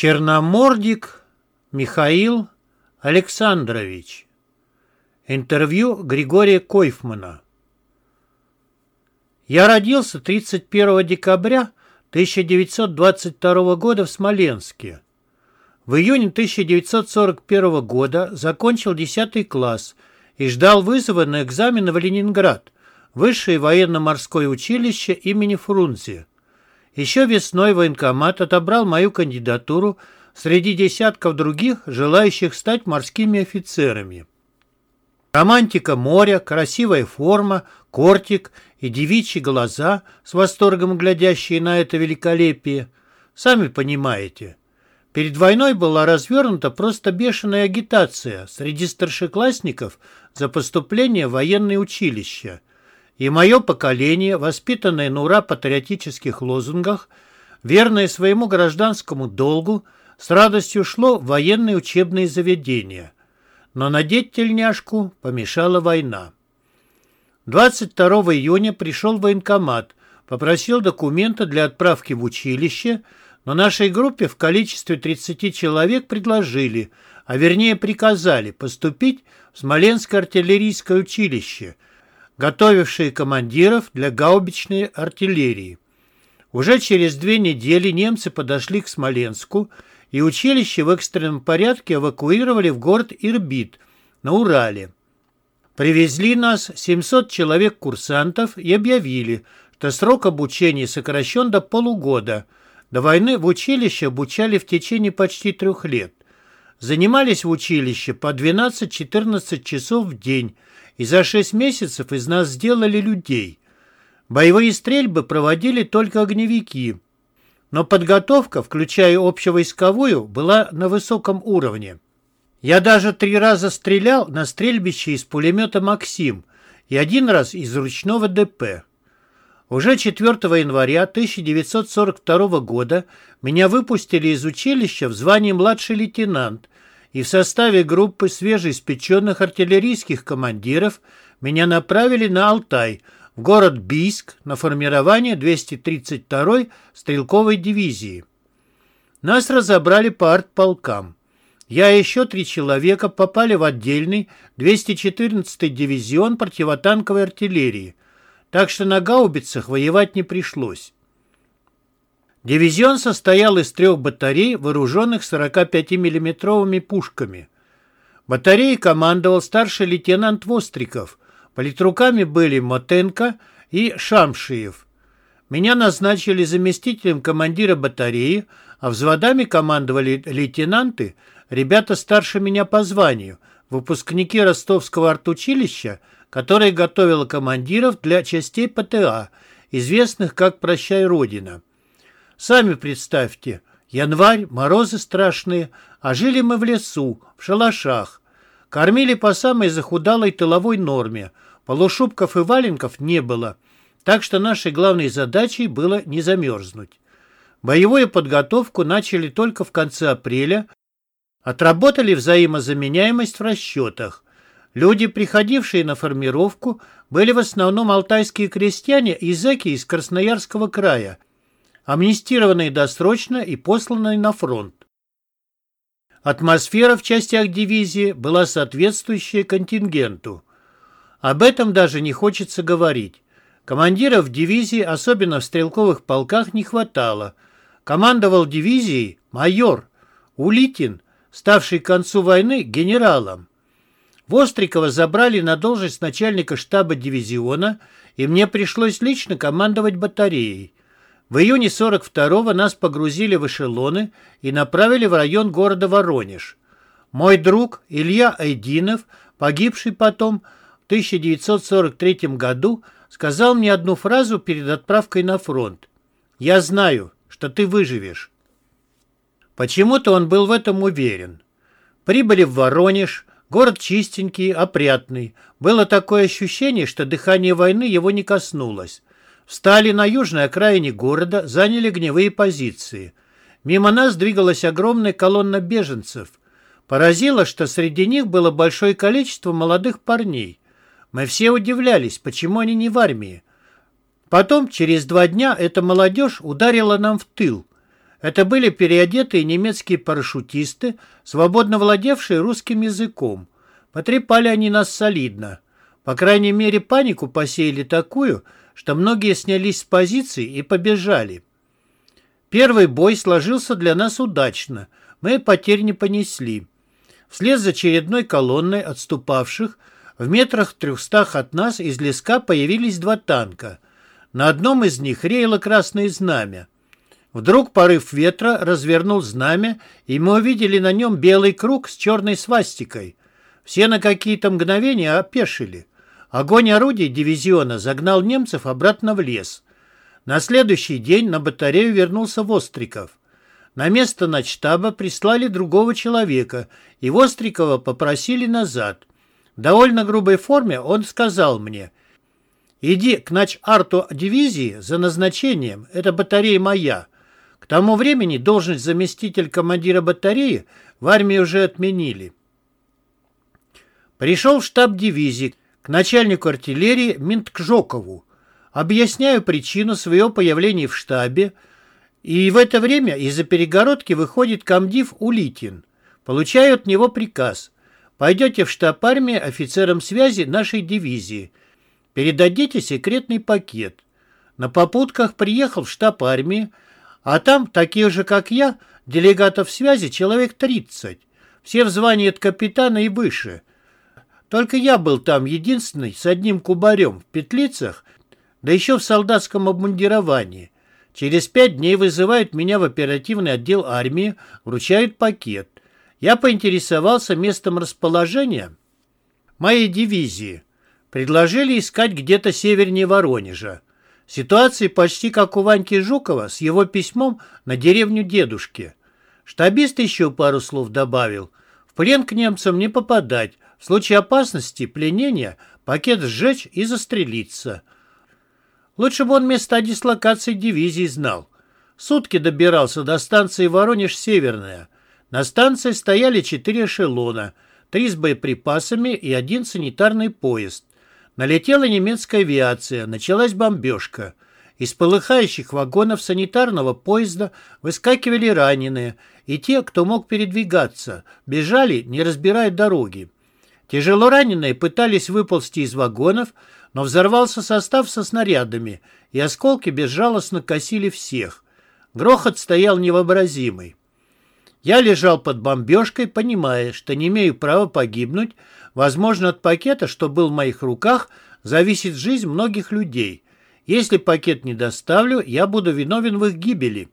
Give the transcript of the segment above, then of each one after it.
Черномордик Михаил Александрович. Интервью Григория Койфмана. Я родился 31 декабря 1922 года в Смоленске. В июне 1941 года закончил 10 класс и ждал вызова на экзамены в Ленинград, Высшее военно-морское училище имени Фрунзе. Еще весной военкомат отобрал мою кандидатуру среди десятков других, желающих стать морскими офицерами. Романтика моря, красивая форма, кортик и девичьи глаза, с восторгом глядящие на это великолепие. Сами понимаете. Перед войной была развернута просто бешеная агитация среди старшеклассников за поступление в военное училище – и мое поколение, воспитанное на ура патриотических лозунгах, верное своему гражданскому долгу, с радостью шло в военные учебные заведения. Но надеть тельняшку помешала война. 22 июня пришел военкомат, попросил документы для отправки в училище, но нашей группе в количестве 30 человек предложили, а вернее приказали поступить в Смоленское артиллерийское училище – готовившие командиров для гаубичной артиллерии. Уже через две недели немцы подошли к Смоленску, и училище в экстренном порядке эвакуировали в город Ирбит на Урале. Привезли нас 700 человек-курсантов и объявили, что срок обучения сокращен до полугода. До войны в училище обучали в течение почти трех лет. Занимались в училище по 12-14 часов в день, и за шесть месяцев из нас сделали людей. Боевые стрельбы проводили только огневики, но подготовка, включая общевойсковую, была на высоком уровне. Я даже три раза стрелял на стрельбище из пулемета «Максим» и один раз из ручного ДП. Уже 4 января 1942 года меня выпустили из училища в звании младший лейтенант и в составе группы свежеиспеченных артиллерийских командиров меня направили на Алтай, в город Бийск, на формирование 232-й стрелковой дивизии. Нас разобрали по артполкам. Я и еще три человека попали в отдельный 214-й дивизион противотанковой артиллерии, так что на гаубицах воевать не пришлось. Дивизион состоял из трех батарей, вооруженных 45-миллиметровыми пушками. Батареей командовал старший лейтенант Востриков. Политруками были Мотенко и Шамшиев. Меня назначили заместителем командира батареи, а взводами командовали лейтенанты, ребята старше меня по званию, выпускники Ростовского артучилища, которое готовило командиров для частей ПТА, известных как «Прощай, Родина». Сами представьте, январь, морозы страшные, а жили мы в лесу, в шалашах. Кормили по самой захудалой тыловой норме, полушубков и валенков не было, так что нашей главной задачей было не замерзнуть. Боевую подготовку начали только в конце апреля, отработали взаимозаменяемость в расчетах. Люди, приходившие на формировку, были в основном алтайские крестьяне и зэки из Красноярского края, амнистированные досрочно и посланные на фронт. Атмосфера в частях дивизии была соответствующая контингенту. Об этом даже не хочется говорить. Командиров дивизии, особенно в стрелковых полках, не хватало. Командовал дивизией майор Улитин, ставший к концу войны генералом. Вострикова забрали на должность начальника штаба дивизиона, и мне пришлось лично командовать батареей. В июне 42-го нас погрузили в эшелоны и направили в район города Воронеж. Мой друг Илья Айдинов, погибший потом в 1943 году, сказал мне одну фразу перед отправкой на фронт. «Я знаю, что ты выживешь». Почему-то он был в этом уверен. Прибыли в Воронеж, город чистенький, опрятный. Было такое ощущение, что дыхание войны его не коснулось. Встали на южной окраине города, заняли гневые позиции. Мимо нас двигалась огромная колонна беженцев. Поразило, что среди них было большое количество молодых парней. Мы все удивлялись, почему они не в армии. Потом, через два дня, эта молодежь ударила нам в тыл. Это были переодетые немецкие парашютисты, свободно владевшие русским языком. Потрепали они нас солидно. По крайней мере, панику посеяли такую, что многие снялись с позиций и побежали. Первый бой сложился для нас удачно. Мы потерь не понесли. Вслед за очередной колонной отступавших в метрах трехстах от нас из леска появились два танка. На одном из них реяло красное знамя. Вдруг порыв ветра развернул знамя, и мы увидели на нем белый круг с черной свастикой. Все на какие-то мгновения опешили. Огонь орудий дивизиона загнал немцев обратно в лес. На следующий день на батарею вернулся Востриков. На место начштаба прислали другого человека, и Вострикова попросили назад. В довольно грубой форме он сказал мне, «Иди к нач-арту дивизии за назначением, это батарея моя». К тому времени должность заместитель командира батареи в армии уже отменили. Пришел в штаб дивизии начальнику артиллерии Минткжокову. Объясняю причину своего появления в штабе, и в это время из-за перегородки выходит комдив Улитин. Получаю от него приказ. Пойдете в штаб армии офицером связи нашей дивизии. Передадите секретный пакет. На попутках приехал в штаб армии, а там, такие же, как я, делегатов связи человек 30. Все в звании от капитана и выше. Только я был там единственный с одним кубарем в петлицах, да еще в солдатском обмундировании. Через пять дней вызывают меня в оперативный отдел армии, вручают пакет. Я поинтересовался местом расположения моей дивизии. Предложили искать где-то севернее Воронежа. Ситуация почти как у Ваньки Жукова с его письмом на деревню дедушки. Штабист еще пару слов добавил. В плен к немцам не попадать. В случае опасности, пленения, пакет сжечь и застрелиться. Лучше бы он места дислокации дивизии знал. Сутки добирался до станции Воронеж-Северная. На станции стояли четыре эшелона, три с боеприпасами и один санитарный поезд. Налетела немецкая авиация, началась бомбежка. Из полыхающих вагонов санитарного поезда выскакивали раненые, и те, кто мог передвигаться, бежали, не разбирая дороги. Тяжело раненые пытались выползти из вагонов, но взорвался состав со снарядами, и осколки безжалостно косили всех. Грохот стоял невообразимый. Я лежал под бомбежкой, понимая, что не имею права погибнуть, Возможно, от пакета, что был в моих руках, зависит жизнь многих людей. Если пакет не доставлю, я буду виновен в их гибели.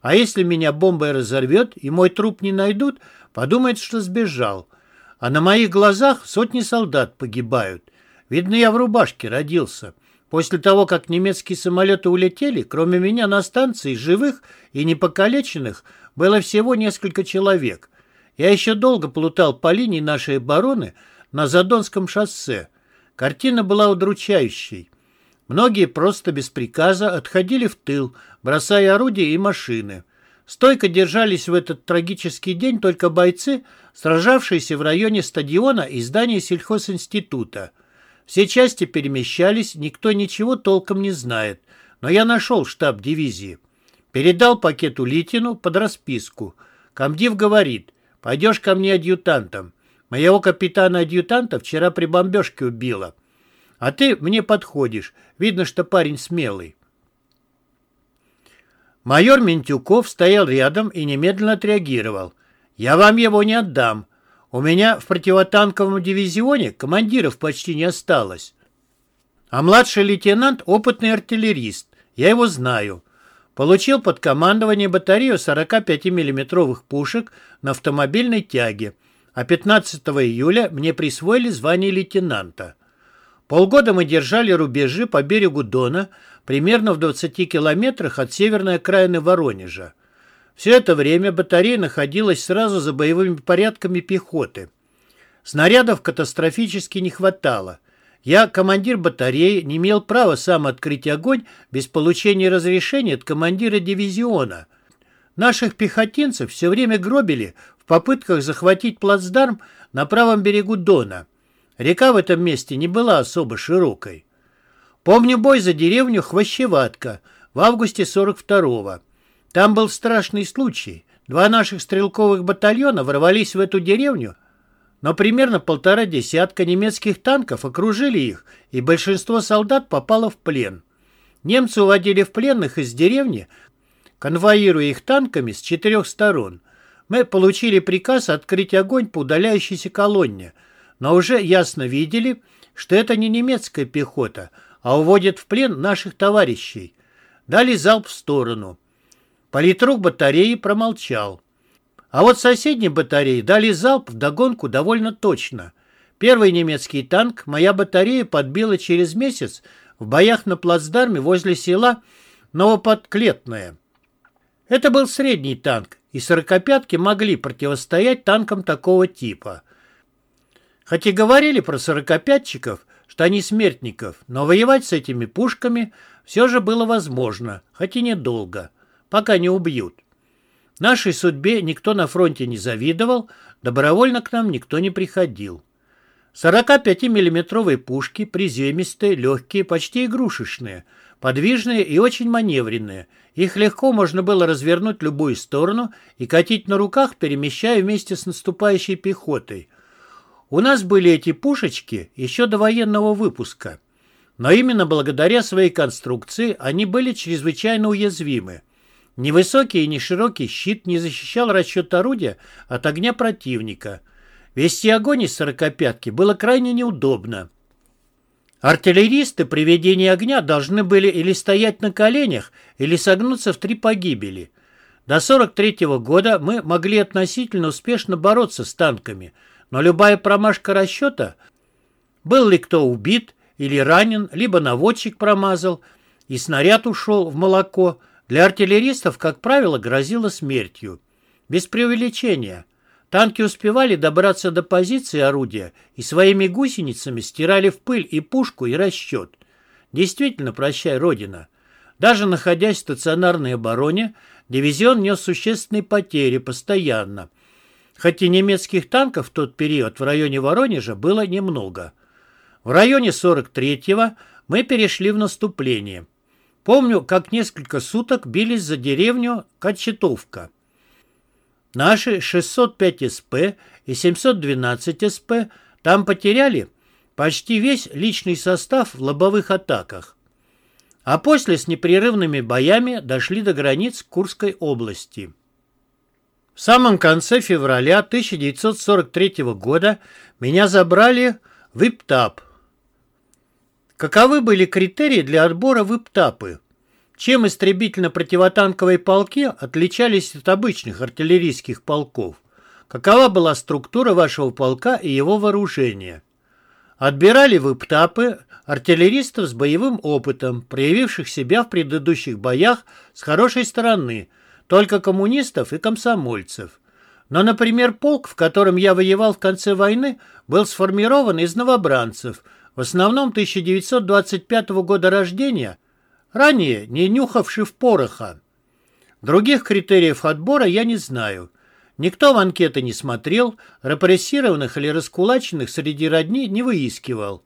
А если меня бомбой разорвет и мой труп не найдут, подумают, что сбежал. А на моих глазах сотни солдат погибают. Видно, я в рубашке родился. После того, как немецкие самолеты улетели, кроме меня на станции живых и непокалеченных было всего несколько человек. Я еще долго плутал по линии нашей обороны, на Задонском шоссе. Картина была удручающей. Многие просто без приказа отходили в тыл, бросая орудия и машины. Стойко держались в этот трагический день только бойцы, сражавшиеся в районе стадиона и здания сельхозинститута. Все части перемещались, никто ничего толком не знает. Но я нашел штаб дивизии. Передал пакет Улитину под расписку. Комдив говорит, пойдешь ко мне адъютантом. Моего капитана-адъютанта вчера при бомбежке убило. А ты мне подходишь. Видно, что парень смелый. Майор Ментюков стоял рядом и немедленно отреагировал. «Я вам его не отдам. У меня в противотанковом дивизионе командиров почти не осталось. А младший лейтенант — опытный артиллерист. Я его знаю. Получил под командование батарею 45 миллиметровых пушек на автомобильной тяге — а 15 июля мне присвоили звание лейтенанта. Полгода мы держали рубежи по берегу Дона, примерно в 20 километрах от северной окраины Воронежа. Все это время батарея находилась сразу за боевыми порядками пехоты. Снарядов катастрофически не хватало. Я, командир батареи, не имел права сам открыть огонь без получения разрешения от командира дивизиона. Наших пехотинцев все время гробили попытках захватить плацдарм на правом берегу Дона. Река в этом месте не была особо широкой. Помню бой за деревню Хвощеватка в августе 42-го. Там был страшный случай. Два наших стрелковых батальона ворвались в эту деревню, но примерно полтора десятка немецких танков окружили их, и большинство солдат попало в плен. Немцы уводили в пленных из деревни, конвоируя их танками с четырех сторон. Мы получили приказ открыть огонь по удаляющейся колонне, но уже ясно видели, что это не немецкая пехота, а уводят в плен наших товарищей. Дали залп в сторону. Политрук батареи промолчал. А вот соседней батареи дали залп в догонку довольно точно. Первый немецкий танк моя батарея подбила через месяц в боях на плацдарме возле села Новоподклетное. Это был средний танк, и сорокопятки могли противостоять танкам такого типа. Хоть и говорили про сорокопятчиков, что они смертников, но воевать с этими пушками все же было возможно, хоть и недолго, пока не убьют. Нашей судьбе никто на фронте не завидовал, добровольно к нам никто не приходил. 45-миллиметровые пушки, приземистые, легкие, почти игрушечные, подвижные и очень маневренные. Их легко можно было развернуть в любую сторону и катить на руках, перемещая вместе с наступающей пехотой. У нас были эти пушечки еще до военного выпуска. Но именно благодаря своей конструкции они были чрезвычайно уязвимы. Ни высокий и ни широкий щит не защищал расчет орудия от огня противника. Вести огонь из сорокопятки было крайне неудобно. Артиллеристы при ведении огня должны были или стоять на коленях, или согнуться в три погибели. До 43 -го года мы могли относительно успешно бороться с танками, но любая промашка расчета, был ли кто убит или ранен, либо наводчик промазал, и снаряд ушел в молоко, для артиллеристов, как правило, грозило смертью. Без преувеличения. Танки успевали добраться до позиции орудия и своими гусеницами стирали в пыль и пушку, и расчет. Действительно, прощай, Родина. Даже находясь в стационарной обороне, дивизион нес существенные потери постоянно. Хотя немецких танков в тот период в районе Воронежа было немного. В районе 43-го мы перешли в наступление – Помню, как несколько суток бились за деревню Кочетовка. Наши 605 СП и 712 СП там потеряли почти весь личный состав в лобовых атаках. А после с непрерывными боями дошли до границ Курской области. В самом конце февраля 1943 года меня забрали в Иптап, Каковы были критерии для отбора в ИПТАПы? Чем истребительно-противотанковые полки отличались от обычных артиллерийских полков? Какова была структура вашего полка и его вооружения? Отбирали в ИПТАПы артиллеристов с боевым опытом, проявивших себя в предыдущих боях с хорошей стороны, только коммунистов и комсомольцев. Но, например, полк, в котором я воевал в конце войны, был сформирован из новобранцев – в основном 1925 года рождения, ранее не нюхавший в пороха. Других критериев отбора я не знаю. Никто в анкеты не смотрел, репрессированных или раскулаченных среди родни не выискивал.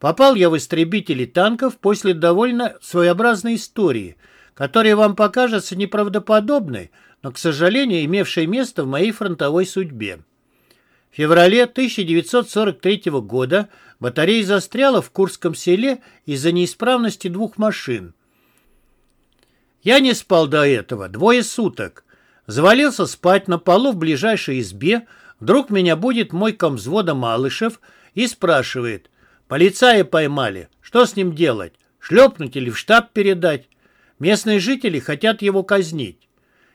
Попал я в истребители танков после довольно своеобразной истории, которая вам покажется неправдоподобной, но, к сожалению, имевшей место в моей фронтовой судьбе. В феврале 1943 года батарея застряла в Курском селе из-за неисправности двух машин. Я не спал до этого, двое суток. Завалился спать на полу в ближайшей избе. Вдруг меня будет мой комвзвода Малышев и спрашивает. Полицаи поймали. Что с ним делать? Шлепнуть или в штаб передать? Местные жители хотят его казнить.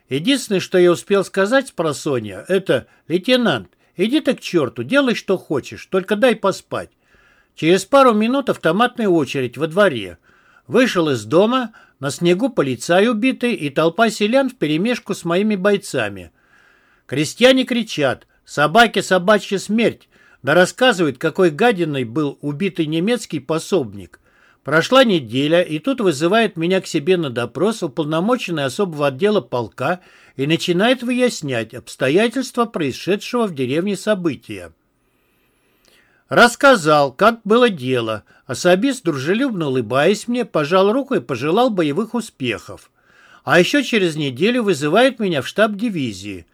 Единственное, что я успел сказать с просонья, это «Лейтенант, Иди ты к черту, делай, что хочешь, только дай поспать. Через пару минут автоматная очередь во дворе. Вышел из дома, на снегу полицай убитый и толпа селян вперемешку с моими бойцами. Крестьяне кричат «Собаке собачья смерть!» да рассказывают, какой гадиной был убитый немецкий пособник. Прошла неделя, и тут вызывает меня к себе на допрос уполномоченный особого отдела полка и начинает выяснять обстоятельства происшедшего в деревне события. Рассказал, как было дело. Особист, дружелюбно улыбаясь мне, пожал руку и пожелал боевых успехов. А еще через неделю вызывает меня в штаб дивизии.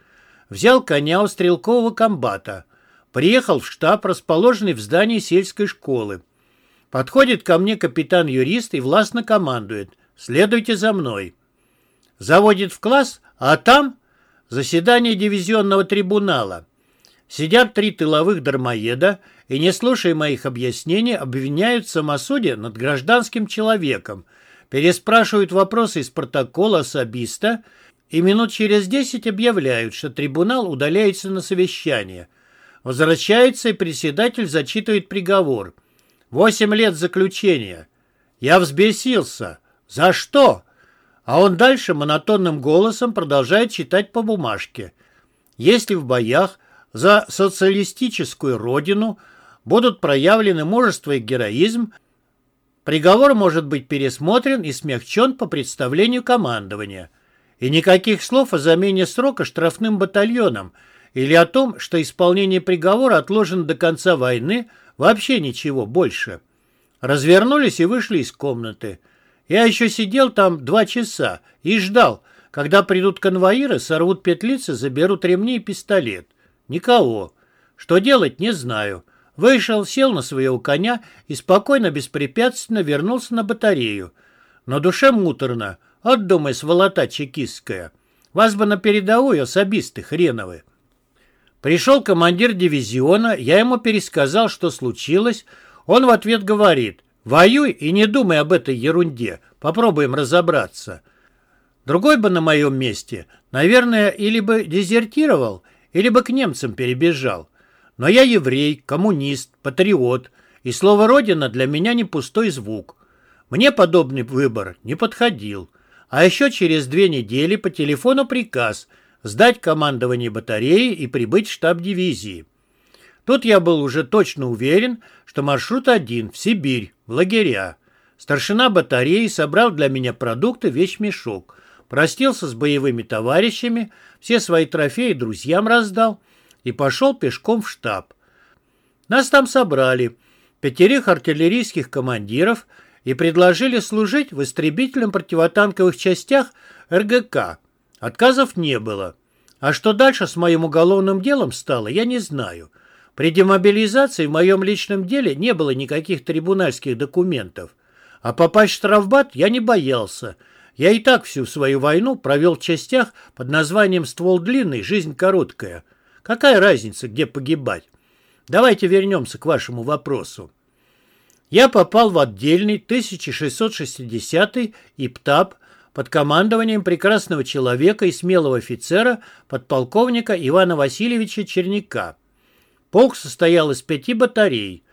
Взял коня у стрелкового комбата. Приехал в штаб, расположенный в здании сельской школы. Подходит ко мне капитан-юрист и властно командует «Следуйте за мной». Заводит в класс, а там заседание дивизионного трибунала. Сидят три тыловых дармоеда и, не слушая моих объяснений, обвиняют в самосуде над гражданским человеком, переспрашивают вопросы из протокола особиста и минут через десять объявляют, что трибунал удаляется на совещание. Возвращается и председатель зачитывает приговор. Восемь лет заключения. Я взбесился. За что? А он дальше монотонным голосом продолжает читать по бумажке. Если в боях за социалистическую родину будут проявлены мужество и героизм, приговор может быть пересмотрен и смягчен по представлению командования. И никаких слов о замене срока штрафным батальоном или о том, что исполнение приговора отложено до конца войны, вообще ничего больше. Развернулись и вышли из комнаты. Я еще сидел там два часа и ждал, когда придут конвоиры, сорвут петлицы, заберут ремни и пистолет. Никого. Что делать, не знаю. Вышел, сел на своего коня и спокойно, беспрепятственно вернулся на батарею. Но душе муторно. От дома сволота чекистская. Вас бы на передовую, особисты хреновы. Пришел командир дивизиона, я ему пересказал, что случилось. Он в ответ говорит, воюй и не думай об этой ерунде, попробуем разобраться. Другой бы на моем месте, наверное, или бы дезертировал, или бы к немцам перебежал. Но я еврей, коммунист, патриот, и слово «родина» для меня не пустой звук. Мне подобный выбор не подходил. А еще через две недели по телефону приказ сдать командование батареи и прибыть в штаб дивизии. Тут я был уже точно уверен, что маршрут один, в Сибирь, в лагеря. Старшина батареи собрал для меня продукты вещмешок, простился с боевыми товарищами, все свои трофеи друзьям раздал и пошел пешком в штаб. Нас там собрали, пятерых артиллерийских командиров, и предложили служить в истребительном противотанковых частях РГК. Отказов не было. А что дальше с моим уголовным делом стало, я не знаю. При демобилизации в моем личном деле не было никаких трибунальских документов. А попасть в штрафбат я не боялся – я и так всю свою войну провел в частях под названием «Ствол длинный, жизнь короткая». Какая разница, где погибать? Давайте вернемся к вашему вопросу. Я попал в отдельный 1660-й ИПТАП под командованием прекрасного человека и смелого офицера подполковника Ивана Васильевича Черняка. Полк состоял из пяти батарей.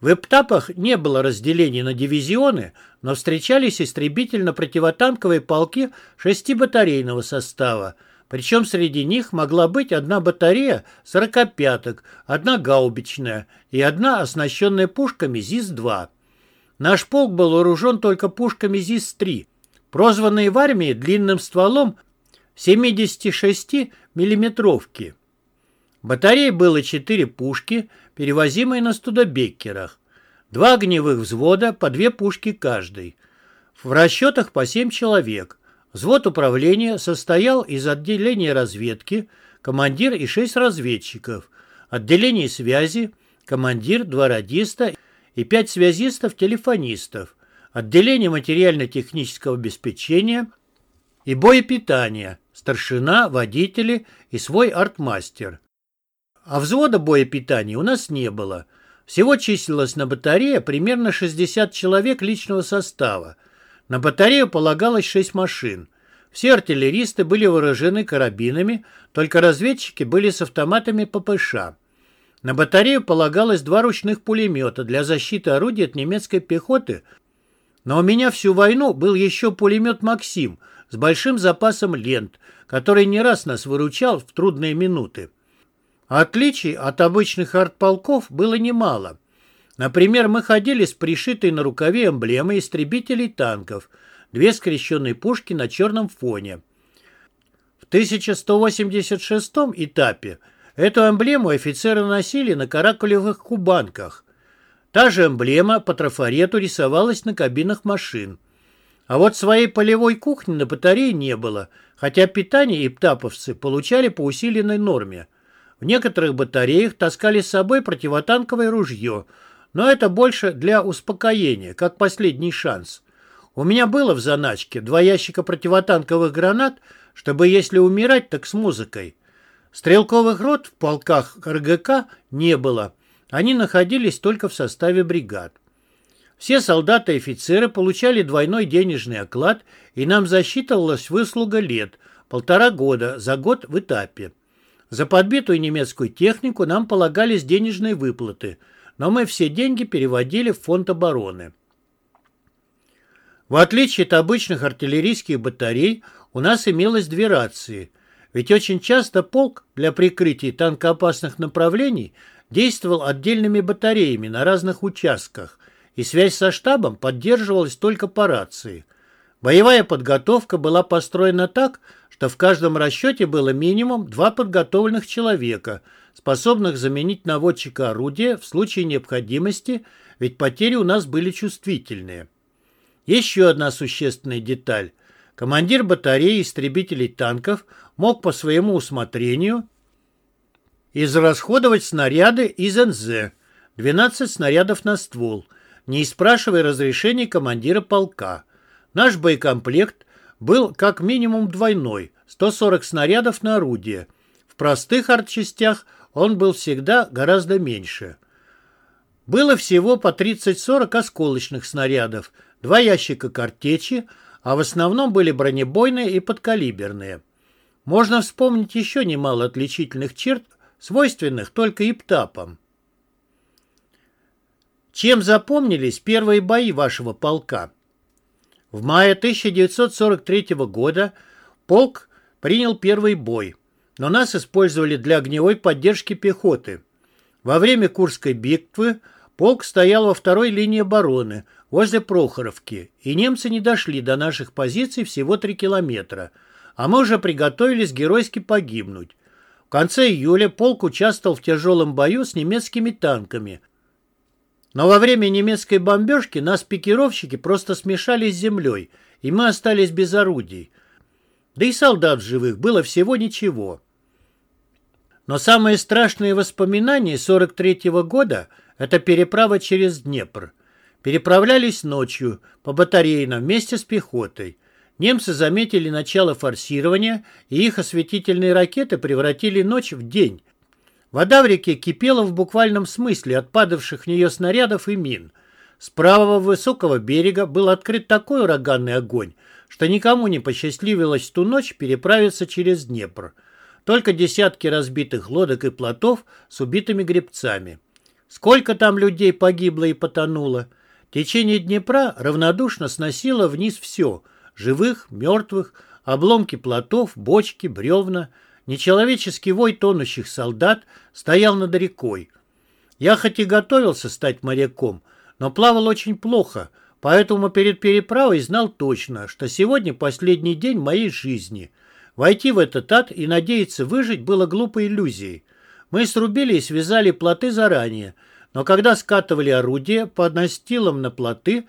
В ИПТАПах не было разделений на дивизионы, но встречались истребительно-противотанковые полки шестибатарейного состава, причем среди них могла быть одна батарея сорокопяток, одна гаубичная и одна оснащенная пушками ЗИС-2. Наш полк был вооружен только пушками ЗИС-3, прозванные в армии длинным стволом 76 миллиметровки. Батареи было четыре пушки, перевозимые на студебеккерах. Два огневых взвода, по две пушки каждый. В расчетах по семь человек. Взвод управления состоял из отделения разведки, командир и шесть разведчиков, отделение связи, командир, два радиста и пять связистов-телефонистов, отделение материально-технического обеспечения и боепитания, старшина, водители и свой артмастер. А взвода боепитания у нас не было – всего числилось на батарее примерно 60 человек личного состава. На батарею полагалось 6 машин. Все артиллеристы были вооружены карабинами, только разведчики были с автоматами ППШ. На батарею полагалось два ручных пулемета для защиты орудий от немецкой пехоты, но у меня всю войну был еще пулемет «Максим» с большим запасом лент, который не раз нас выручал в трудные минуты. Отличий от обычных артполков было немало. Например, мы ходили с пришитой на рукаве эмблемой истребителей танков, две скрещенные пушки на черном фоне. В 1186 этапе эту эмблему офицеры носили на каракулевых кубанках. Та же эмблема по трафарету рисовалась на кабинах машин. А вот своей полевой кухни на батарее не было, хотя питание иптаповцы получали по усиленной норме. В некоторых батареях таскали с собой противотанковое ружье, но это больше для успокоения, как последний шанс. У меня было в заначке два ящика противотанковых гранат, чтобы если умирать, так с музыкой. Стрелковых рот в полках РГК не было, они находились только в составе бригад. Все солдаты и офицеры получали двойной денежный оклад, и нам засчитывалась выслуга лет, полтора года, за год в этапе. За подбитую немецкую технику нам полагались денежные выплаты, но мы все деньги переводили в фонд обороны. В отличие от обычных артиллерийских батарей, у нас имелось две рации, ведь очень часто полк для прикрытия танкоопасных направлений действовал отдельными батареями на разных участках, и связь со штабом поддерживалась только по рации. Боевая подготовка была построена так, что в каждом расчете было минимум два подготовленных человека, способных заменить наводчика орудия в случае необходимости, ведь потери у нас были чувствительные. Еще одна существенная деталь. Командир батареи истребителей танков мог по своему усмотрению израсходовать снаряды из НЗ, 12 снарядов на ствол, не спрашивая разрешения командира полка. Наш боекомплект был как минимум двойной, 140 снарядов на орудие. В простых артчастях он был всегда гораздо меньше. Было всего по 30-40 осколочных снарядов, два ящика картечи, а в основном были бронебойные и подкалиберные. Можно вспомнить еще немало отличительных черт, свойственных только иптапам. Чем запомнились первые бои вашего полка? В мае 1943 года полк принял первый бой, но нас использовали для огневой поддержки пехоты. Во время Курской битвы полк стоял во второй линии обороны, возле Прохоровки, и немцы не дошли до наших позиций всего 3 километра, а мы уже приготовились геройски погибнуть. Конце июля полк участвовал в тяжелом бою с немецкими танками – но во время немецкой бомбежки нас пикировщики просто смешали с землей, и мы остались без орудий. Да и солдат живых было всего ничего. Но самые страшные воспоминания 43-го года – это переправа через Днепр. Переправлялись ночью по батарейно вместе с пехотой. Немцы заметили начало форсирования, и их осветительные ракеты превратили ночь в день, Вода в реке кипела в буквальном смысле от падавших в нее снарядов и мин. С правого высокого берега был открыт такой ураганный огонь, что никому не посчастливилось в ту ночь переправиться через Днепр. Только десятки разбитых лодок и плотов с убитыми гребцами. Сколько там людей погибло и потонуло? Течение Днепра равнодушно сносило вниз все – живых, мертвых, обломки плотов, бочки, бревна – Нечеловеческий вой тонущих солдат стоял над рекой. Я хоть и готовился стать моряком, но плавал очень плохо, поэтому перед переправой знал точно, что сегодня последний день моей жизни. Войти в этот ад и надеяться выжить было глупой иллюзией. Мы срубили и связали плоты заранее, но когда скатывали орудия под настилом на плоты,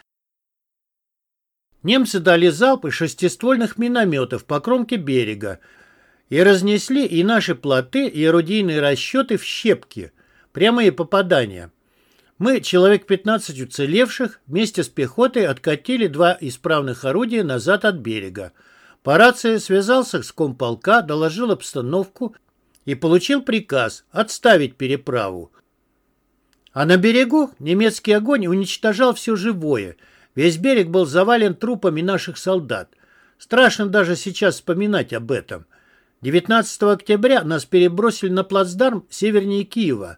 немцы дали залп из шестиствольных минометов по кромке берега, и разнесли и наши плоты, и орудийные расчеты в щепки. Прямые попадания. Мы, человек 15 уцелевших, вместе с пехотой откатили два исправных орудия назад от берега. По рации связался с комполка, доложил обстановку и получил приказ отставить переправу. А на берегу немецкий огонь уничтожал все живое. Весь берег был завален трупами наших солдат. Страшно даже сейчас вспоминать об этом. 19 октября нас перебросили на плацдарм севернее Киева.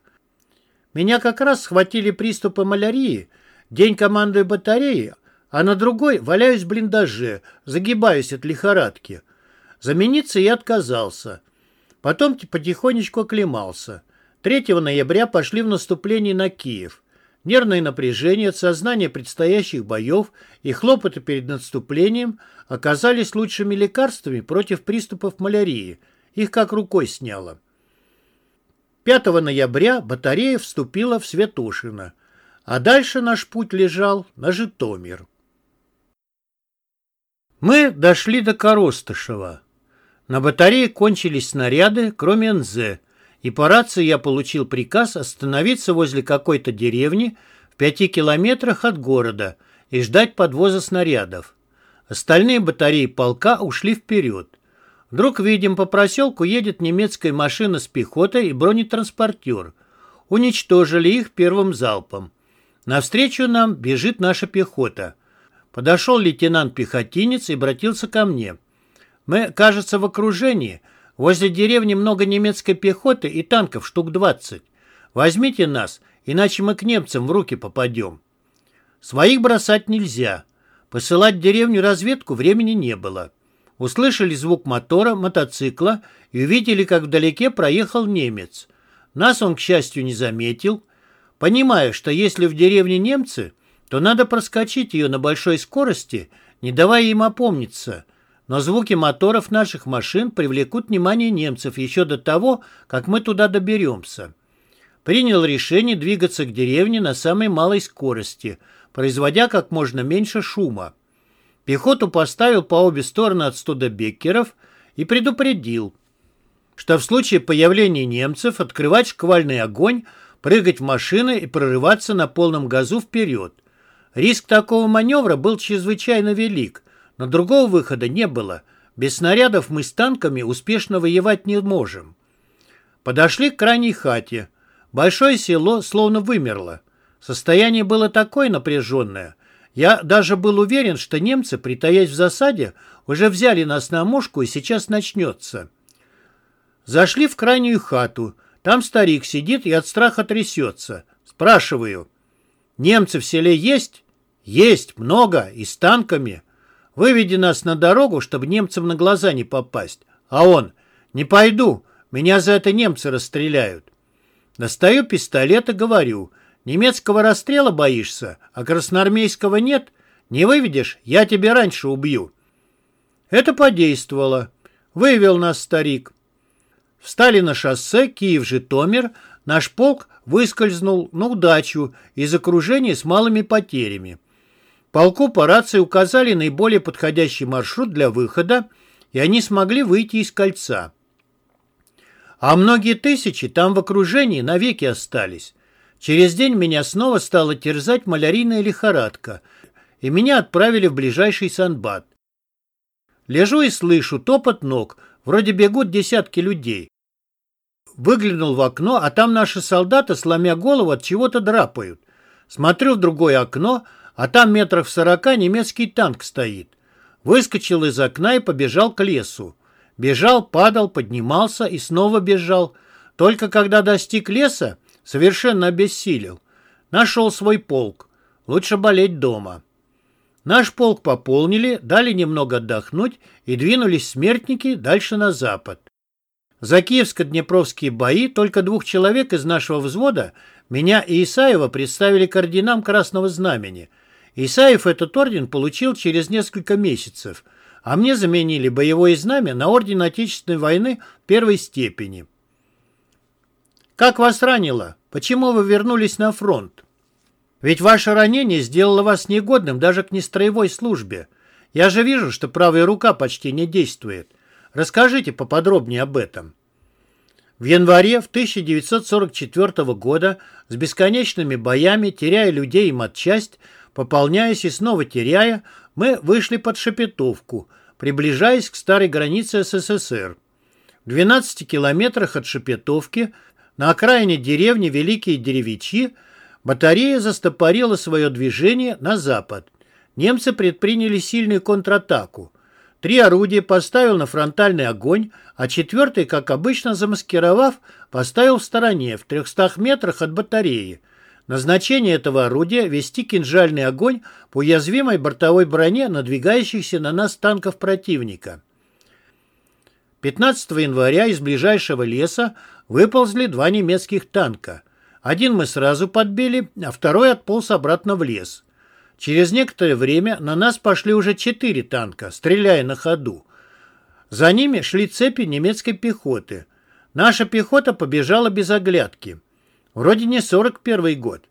Меня как раз схватили приступы малярии, день командую батареи, а на другой валяюсь в блиндаже, загибаюсь от лихорадки. Замениться я отказался. Потом потихонечку оклемался. 3 ноября пошли в наступление на Киев. Нервное напряжение от сознания предстоящих боев и хлопоты перед наступлением оказались лучшими лекарствами против приступов малярии. Их как рукой сняло. 5 ноября батарея вступила в Святошино, а дальше наш путь лежал на Житомир. Мы дошли до Коростышева. На батарее кончились снаряды, кроме НЗ, и по рации я получил приказ остановиться возле какой-то деревни в пяти километрах от города и ждать подвоза снарядов. Остальные батареи полка ушли вперед. Вдруг видим, по проселку едет немецкая машина с пехотой и бронетранспортер. Уничтожили их первым залпом. Навстречу нам бежит наша пехота. Подошел лейтенант-пехотинец и обратился ко мне. Мы, кажется, в окружении. Возле деревни много немецкой пехоты и танков штук 20. Возьмите нас, иначе мы к немцам в руки попадем. Своих бросать нельзя. Посылать в деревню разведку времени не было. Услышали звук мотора, мотоцикла и увидели, как вдалеке проехал немец. Нас он, к счастью, не заметил. Понимая, что если в деревне немцы, то надо проскочить ее на большой скорости, не давая им опомниться. Но звуки моторов наших машин привлекут внимание немцев еще до того, как мы туда доберемся. Принял решение двигаться к деревне на самой малой скорости, производя как можно меньше шума. Пехоту поставил по обе стороны от студебеккеров и предупредил, что в случае появления немцев открывать шквальный огонь, прыгать в машины и прорываться на полном газу вперед. Риск такого маневра был чрезвычайно велик, но другого выхода не было. Без снарядов мы с танками успешно воевать не можем. Подошли к крайней хате. Большое село словно вымерло. Состояние было такое напряженное, я даже был уверен, что немцы, притаясь в засаде, уже взяли нас на мушку и сейчас начнется. Зашли в крайнюю хату. Там старик сидит и от страха трясется. Спрашиваю. Немцы в селе есть? Есть, много, и с танками. Выведи нас на дорогу, чтобы немцам на глаза не попасть. А он, не пойду, меня за это немцы расстреляют. Достаю пистолет и говорю, Немецкого расстрела боишься, а красноармейского нет? Не выведешь, я тебя раньше убью». Это подействовало. Вывел нас старик. Встали на шоссе Киев-Житомир. Наш полк выскользнул на удачу из окружения с малыми потерями. Полку по рации указали наиболее подходящий маршрут для выхода, и они смогли выйти из кольца. А многие тысячи там в окружении навеки остались. Через день меня снова стала терзать малярийная лихорадка, и меня отправили в ближайший санбат. Лежу и слышу топот ног, вроде бегут десятки людей. Выглянул в окно, а там наши солдаты, сломя голову, от чего-то драпают. Смотрю в другое окно, а там метров сорока немецкий танк стоит. Выскочил из окна и побежал к лесу. Бежал, падал, поднимался и снова бежал. Только когда достиг леса, совершенно обессилел. Нашел свой полк. Лучше болеть дома. Наш полк пополнили, дали немного отдохнуть и двинулись смертники дальше на запад. За Киевско-Днепровские бои только двух человек из нашего взвода, меня и Исаева, представили к орденам Красного Знамени. Исаев этот орден получил через несколько месяцев, а мне заменили боевое знамя на орден Отечественной войны первой степени. «Как вас ранило? Почему вы вернулись на фронт? Ведь ваше ранение сделало вас негодным даже к нестроевой службе. Я же вижу, что правая рука почти не действует. Расскажите поподробнее об этом». В январе в 1944 года с бесконечными боями, теряя людей и матчасть, пополняясь и снова теряя, мы вышли под Шепетовку, приближаясь к старой границе СССР. В 12 километрах от Шепетовки – на окраине деревни Великие Деревичи батарея застопорила свое движение на запад. Немцы предприняли сильную контратаку. Три орудия поставил на фронтальный огонь, а четвертый, как обычно замаскировав, поставил в стороне, в 300 метрах от батареи. Назначение этого орудия – вести кинжальный огонь по уязвимой бортовой броне надвигающихся на нас танков противника. 15 января из ближайшего леса выползли два немецких танка. Один мы сразу подбили, а второй отполз обратно в лес. Через некоторое время на нас пошли уже четыре танка, стреляя на ходу. За ними шли цепи немецкой пехоты. Наша пехота побежала без оглядки. Вроде не 41 год,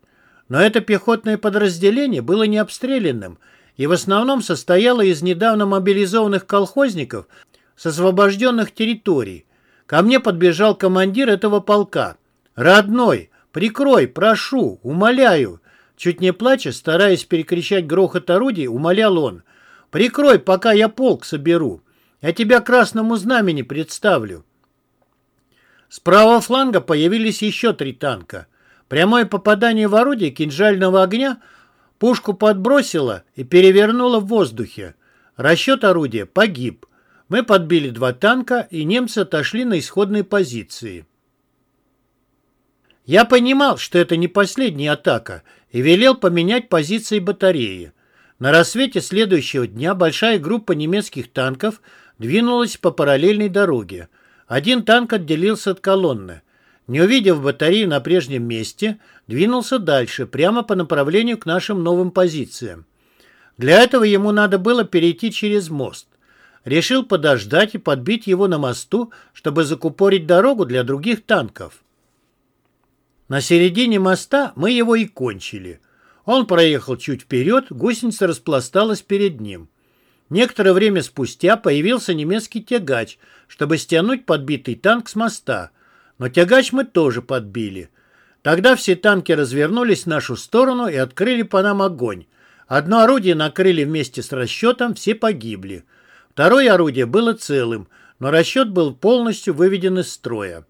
но это пехотное подразделение было не обстрелянным, и в основном состояла из недавно мобилизованных колхозников с освобожденных территорий. Ко мне подбежал командир этого полка. «Родной, прикрой, прошу, умоляю!» Чуть не плача, стараясь перекричать грохот орудий, умолял он. «Прикрой, пока я полк соберу. Я тебя красному знамени представлю». С правого фланга появились еще три танка. Прямое попадание в орудие кинжального огня пушку подбросило и перевернуло в воздухе. Расчет орудия погиб. Мы подбили два танка, и немцы отошли на исходные позиции. Я понимал, что это не последняя атака, и велел поменять позиции батареи. На рассвете следующего дня большая группа немецких танков двинулась по параллельной дороге. Один танк отделился от колонны. Не увидев батарею на прежнем месте, двинулся дальше, прямо по направлению к нашим новым позициям. Для этого ему надо было перейти через мост. Решил подождать и подбить его на мосту, чтобы закупорить дорогу для других танков. На середине моста мы его и кончили. Он проехал чуть вперед, гусеница распласталась перед ним. Некоторое время спустя появился немецкий тягач, чтобы стянуть подбитый танк с моста. Но тягач мы тоже подбили. Тогда все танки развернулись в нашу сторону и открыли по нам огонь. Одно орудие накрыли вместе с расчетом, все погибли. Второе орудие было целым, но расчет был полностью выведен из строя.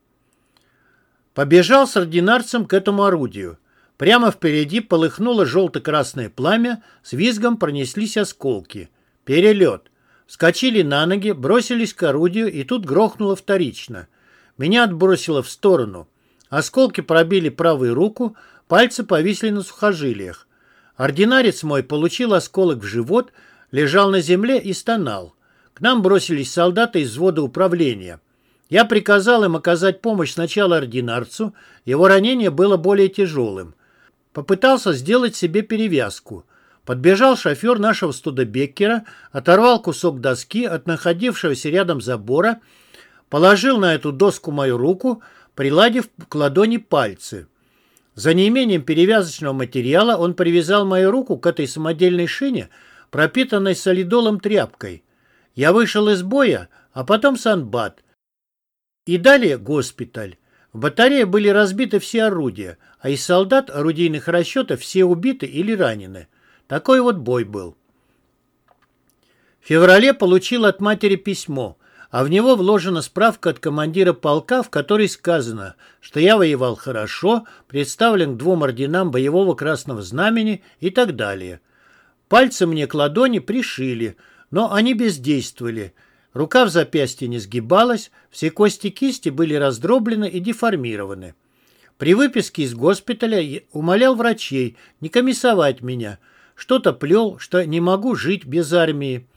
Побежал с ординарцем к этому орудию. Прямо впереди полыхнуло желто-красное пламя, с визгом пронеслись осколки. Перелет. Скочили на ноги, бросились к орудию, и тут грохнуло вторично. Меня отбросило в сторону. Осколки пробили правую руку, пальцы повисли на сухожилиях. Ординарец мой получил осколок в живот, лежал на земле и стонал. К нам бросились солдаты из взвода управления. Я приказал им оказать помощь сначала ординарцу, его ранение было более тяжелым. Попытался сделать себе перевязку – Подбежал шофер нашего студебеккера, оторвал кусок доски от находившегося рядом забора, положил на эту доску мою руку, приладив к ладони пальцы. За неимением перевязочного материала он привязал мою руку к этой самодельной шине, пропитанной солидолом тряпкой. Я вышел из боя, а потом санбат. И далее госпиталь. В батарее были разбиты все орудия, а из солдат орудийных расчетов все убиты или ранены. Такой вот бой был. В феврале получил от матери письмо, а в него вложена справка от командира полка, в которой сказано, что я воевал хорошо, представлен к двум орденам боевого красного знамени и так далее. Пальцы мне к ладони пришили, но они бездействовали. Рука в запястье не сгибалась, все кости кисти были раздроблены и деформированы. При выписке из госпиталя умолял врачей не комиссовать меня – что-то плел, что не могу жить без армии.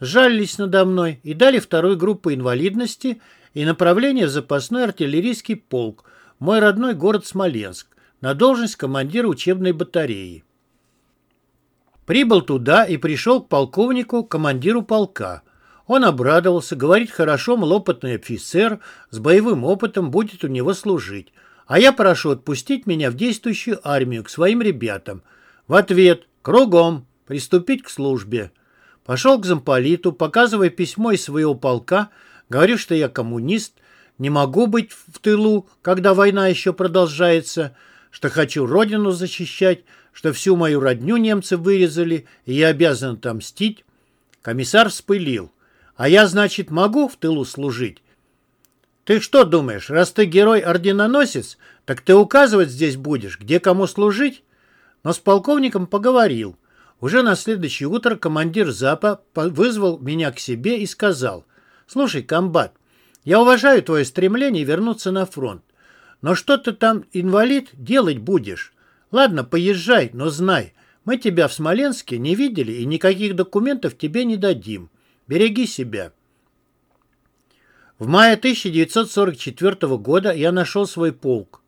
Жалились надо мной и дали второй группу инвалидности и направление в запасной артиллерийский полк, мой родной город Смоленск, на должность командира учебной батареи. Прибыл туда и пришел к полковнику, командиру полка. Он обрадовался, говорит, хорошо, мол, опытный офицер с боевым опытом будет у него служить. А я прошу отпустить меня в действующую армию к своим ребятам. В ответ Кругом. Приступить к службе. Пошел к замполиту, показывая письмо из своего полка, говорю, что я коммунист, не могу быть в тылу, когда война еще продолжается, что хочу родину защищать, что всю мою родню немцы вырезали, и я обязан отомстить. Комиссар вспылил. А я, значит, могу в тылу служить? Ты что думаешь, раз ты герой-орденоносец, так ты указывать здесь будешь, где кому служить? Но с полковником поговорил. Уже на следующее утро командир ЗАПа вызвал меня к себе и сказал, «Слушай, комбат, я уважаю твое стремление вернуться на фронт, но что ты там, инвалид, делать будешь? Ладно, поезжай, но знай, мы тебя в Смоленске не видели и никаких документов тебе не дадим. Береги себя». В мае 1944 года я нашел свой полк.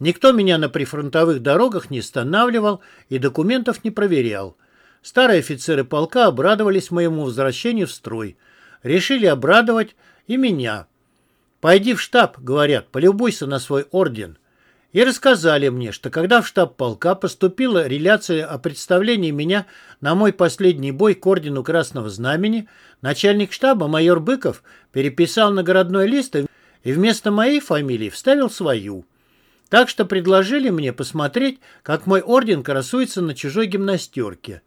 Никто меня на прифронтовых дорогах не останавливал и документов не проверял. Старые офицеры полка обрадовались моему возвращению в строй. Решили обрадовать и меня. «Пойди в штаб», — говорят, — «полюбуйся на свой орден». и рассказали мне, что когда в штаб полка поступила реляция о представлении меня на мой последний бой к ордену Красного Знамени, начальник штаба майор Быков переписал наградной лист и вместо моей фамилии вставил свою. Так что предложили мне посмотреть, как мой орден красуется на чужой гимнастерке.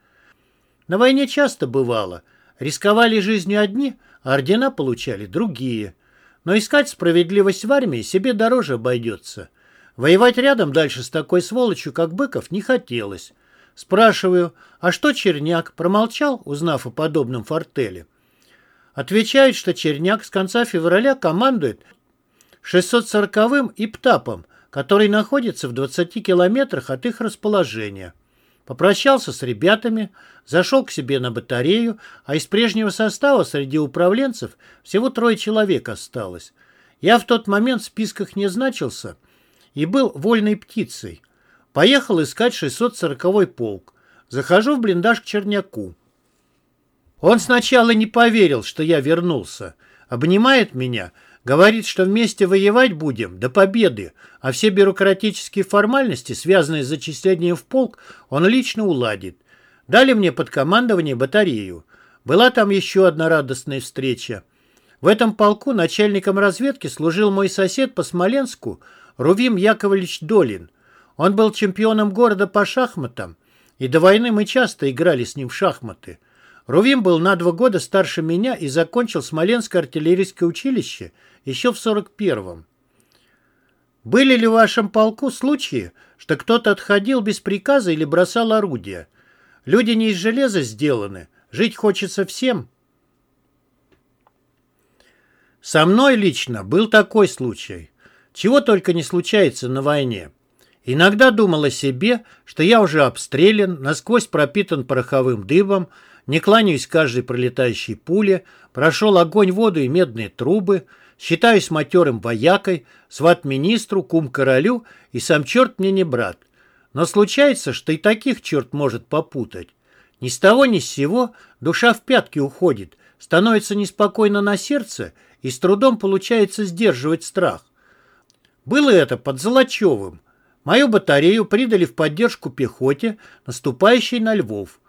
На войне часто бывало. Рисковали жизнью одни, а ордена получали другие. Но искать справедливость в армии себе дороже обойдется. Воевать рядом дальше с такой сволочью, как Быков, не хотелось. Спрашиваю, а что Черняк? Промолчал, узнав о подобном фортеле. Отвечает, что Черняк с конца февраля командует 640-м ИПТАПом, который находится в 20 километрах от их расположения. Попрощался с ребятами, зашел к себе на батарею, а из прежнего состава среди управленцев всего трое человек осталось. Я в тот момент в списках не значился – и был вольной птицей. Поехал искать 640-й полк. Захожу в блиндаж к Черняку. Он сначала не поверил, что я вернулся. Обнимает меня, говорит, что вместе воевать будем до победы, а все бюрократические формальности, связанные с зачислением в полк, он лично уладит. Дали мне под командование батарею. Была там еще одна радостная встреча. В этом полку начальником разведки служил мой сосед по Смоленску Рувим Яковлевич Долин. Он был чемпионом города по шахматам, и до войны мы часто играли с ним в шахматы. Рувим был на два года старше меня и закончил Смоленское артиллерийское училище еще в 41-м. Были ли в вашем полку случаи, что кто-то отходил без приказа или бросал орудия? Люди не из железа сделаны, жить хочется всем. Со мной лично был такой случай. Чего только не случается на войне. Иногда думал о себе, что я уже обстрелян, насквозь пропитан пороховым дымом, не кланяюсь каждой пролетающей пуле, прошел огонь, воду и медные трубы, считаюсь матерым воякой, сват-министру, кум-королю, и сам черт мне не брат. Но случается, что и таких черт может попутать. Ни с того ни с сего душа в пятки уходит, становится неспокойно на сердце, и с трудом получается сдерживать страх. Было это под Золочевым. Мою батарею придали в поддержку пехоте, наступающей на Львов.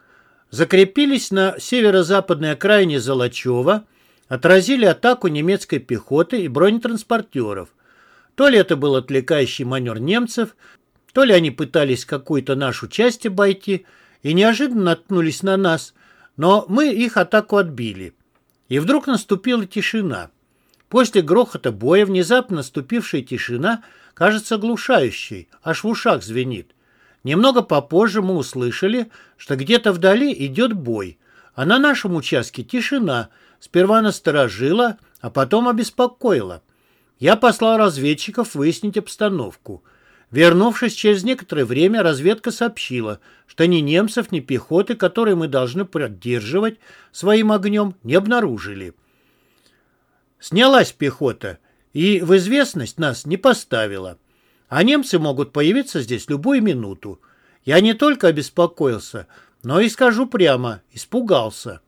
Закрепились на северо-западной окраине Золочева, отразили атаку немецкой пехоты и бронетранспортеров. То ли это был отвлекающий маневр немцев, то ли они пытались какую-то нашу часть обойти и неожиданно наткнулись на нас, но мы их атаку отбили. И вдруг наступила тишина. После грохота боя внезапно наступившая тишина кажется глушающей, аж в ушах звенит. Немного попозже мы услышали, что где-то вдали идет бой, а на нашем участке тишина, сперва насторожила, а потом обеспокоила. Я послал разведчиков выяснить обстановку. Вернувшись через некоторое время, разведка сообщила, что ни немцев, ни пехоты, которые мы должны поддерживать своим огнем, не обнаружили. Снялась пехота и в известность нас не поставила. А немцы могут появиться здесь любую минуту. Я не только обеспокоился, но и скажу прямо, испугался.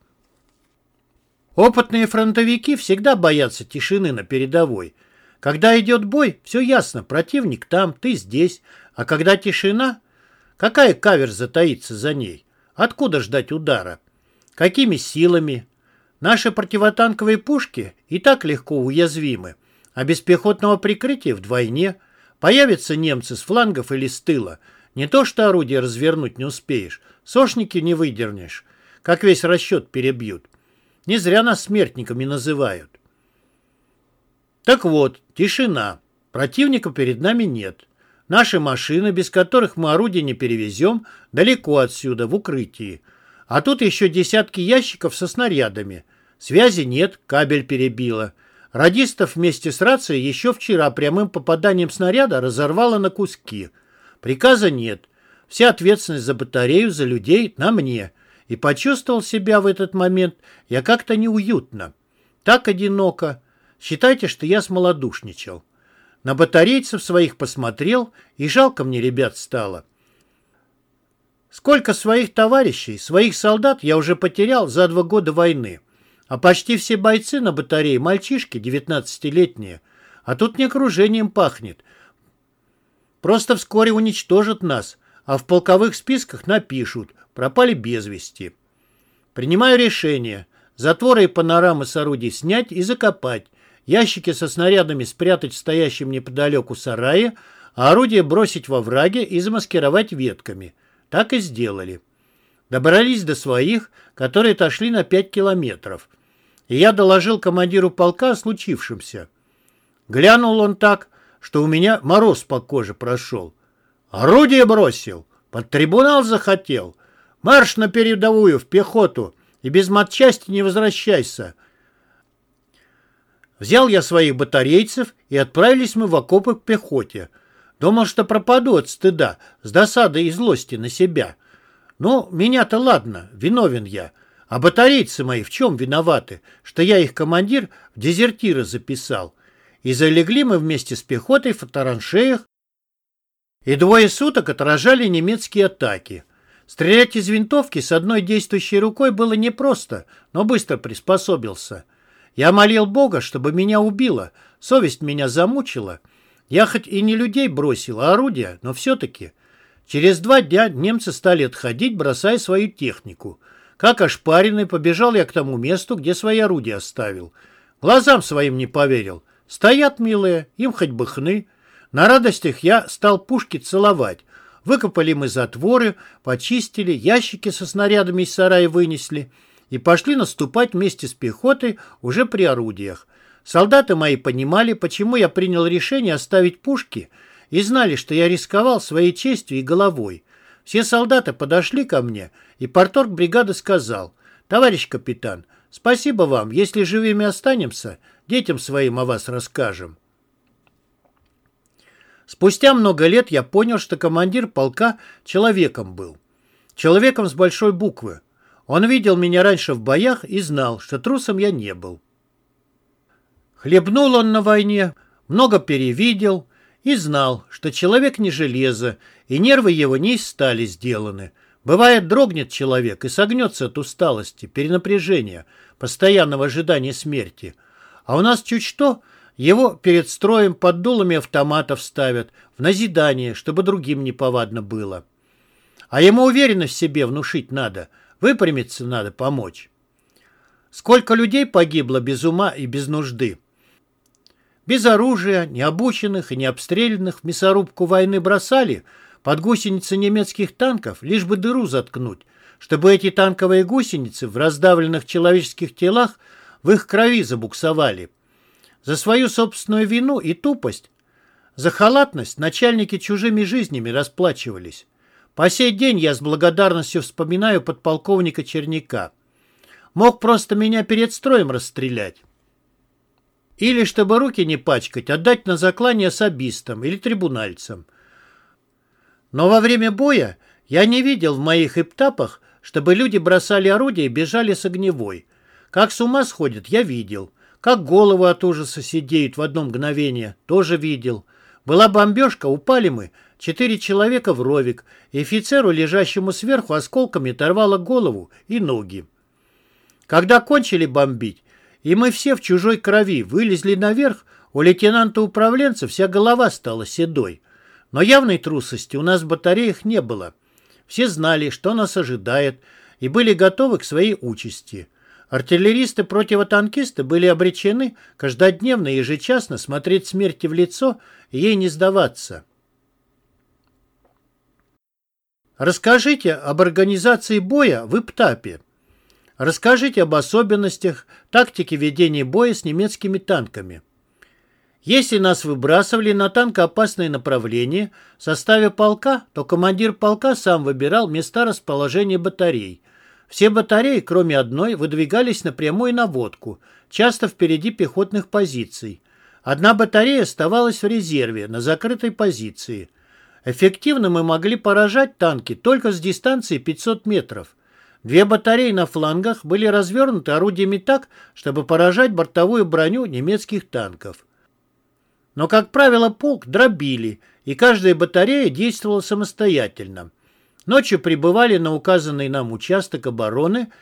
Опытные фронтовики всегда боятся тишины на передовой. Когда идет бой, все ясно, противник там, ты здесь. А когда тишина, какая кавер затаится за ней? Откуда ждать удара? Какими силами? Наши противотанковые пушки и так легко уязвимы, а без пехотного прикрытия вдвойне. Появятся немцы с флангов или с тыла. Не то что орудие развернуть не успеешь, сошники не выдернешь, как весь расчет перебьют. Не зря нас смертниками называют. Так вот, тишина. Противника перед нами нет. Наши машины, без которых мы орудие не перевезем, далеко отсюда, в укрытии. А тут еще десятки ящиков со снарядами. Связи нет, кабель перебило. Радистов вместе с рацией еще вчера прямым попаданием снаряда разорвало на куски. Приказа нет. Вся ответственность за батарею, за людей на мне. И почувствовал себя в этот момент я как-то неуютно. Так одиноко. Считайте, что я смолодушничал. На батарейцев своих посмотрел, и жалко мне ребят стало. Сколько своих товарищей, своих солдат я уже потерял за два года войны. А почти все бойцы на батарее мальчишки, 19-летние. А тут не окружением пахнет. Просто вскоре уничтожат нас, а в полковых списках напишут «пропали без вести». Принимаю решение. Затворы и панорамы с орудий снять и закопать. Ящики со снарядами спрятать в стоящем неподалеку сарае, а орудия бросить во враге и замаскировать ветками. Так и сделали. Добрались до своих, которые отошли на пять километров. И я доложил командиру полка о случившемся. Глянул он так, что у меня мороз по коже прошел. Орудие бросил, под трибунал захотел. Марш на передовую, в пехоту, и без матчасти не возвращайся. Взял я своих батарейцев, и отправились мы в окопы к пехоте. Думал, что пропаду от стыда, с досадой и злости на себя. Ну, меня-то ладно, виновен я. А батарейцы мои в чем виноваты, что я их командир в дезертира записал? И залегли мы вместе с пехотой в траншеях, и двое суток отражали немецкие атаки. Стрелять из винтовки с одной действующей рукой было непросто, но быстро приспособился. Я молил Бога, чтобы меня убило, совесть меня замучила. Я хоть и не людей бросил, а орудия, но все-таки. Через два дня немцы стали отходить, бросая свою технику. Как ошпаренный побежал я к тому месту, где свои орудия оставил. Глазам своим не поверил. Стоят, милые, им хоть бы хны. На радостях я стал пушки целовать. Выкопали мы затворы, почистили, ящики со снарядами из сарая вынесли и пошли наступать вместе с пехотой уже при орудиях. Солдаты мои понимали, почему я принял решение оставить пушки и знали, что я рисковал своей честью и головой. Все солдаты подошли ко мне, и порторг бригады сказал, «Товарищ капитан, спасибо вам, если живыми останемся, детям своим о вас расскажем». Спустя много лет я понял, что командир полка человеком был. Человеком с большой буквы. Он видел меня раньше в боях и знал, что трусом я не был. Хлебнул он на войне, много перевидел и знал, что человек не железо, и нервы его не из стали сделаны. Бывает, дрогнет человек и согнется от усталости, перенапряжения, постоянного ожидания смерти. А у нас чуть что – его перед строем под дулами автоматов ставят, в назидание, чтобы другим неповадно было. А ему уверенность в себе внушить надо, выпрямиться надо, помочь. Сколько людей погибло без ума и без нужды. Без оружия, необученных и необстрелянных в мясорубку войны бросали под гусеницы немецких танков, лишь бы дыру заткнуть, чтобы эти танковые гусеницы в раздавленных человеческих телах в их крови забуксовали. За свою собственную вину и тупость, за халатность начальники чужими жизнями расплачивались. По сей день я с благодарностью вспоминаю подполковника Черняка. Мог просто меня перед строем расстрелять. Или, чтобы руки не пачкать, отдать на заклание особистам или трибунальцам. Но во время боя я не видел в моих эптапах, чтобы люди бросали орудия и бежали с огневой. Как с ума сходят, я видел. Как головы от ужаса сидеют в одно мгновение, тоже видел. Была бомбежка, упали мы, четыре человека в ровик, и офицеру, лежащему сверху, осколками оторвало голову и ноги. Когда кончили бомбить, и мы все в чужой крови вылезли наверх, у лейтенанта-управленца вся голова стала седой. Но явной трусости у нас в батареях не было. Все знали, что нас ожидает, и были готовы к своей участи. Артиллеристы-противотанкисты были обречены каждодневно и ежечасно смотреть смерти в лицо и ей не сдаваться. Расскажите об организации боя в Иптапе. Расскажите об особенностях тактики ведения боя с немецкими танками. Если нас выбрасывали на танкоопасные направления в составе полка, то командир полка сам выбирал места расположения батарей – все батареи, кроме одной, выдвигались на прямую наводку, часто впереди пехотных позиций. Одна батарея оставалась в резерве, на закрытой позиции. Эффективно мы могли поражать танки только с дистанции 500 метров. Две батареи на флангах были развернуты орудиями так, чтобы поражать бортовую броню немецких танков. Но, как правило, полк дробили, и каждая батарея действовала самостоятельно. Ночью прибывали на указанный нам участок обороны.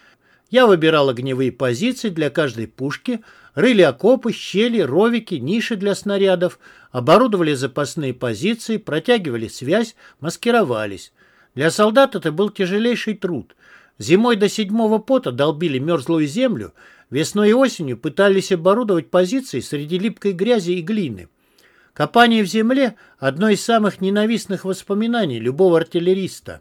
Я выбирал огневые позиции для каждой пушки, рыли окопы, щели, ровики, ниши для снарядов, оборудовали запасные позиции, протягивали связь, маскировались. Для солдат это был тяжелейший труд. Зимой до седьмого пота долбили мерзлую землю, весной и осенью пытались оборудовать позиции среди липкой грязи и глины. Копание в земле – одно из самых ненавистных воспоминаний любого артиллериста.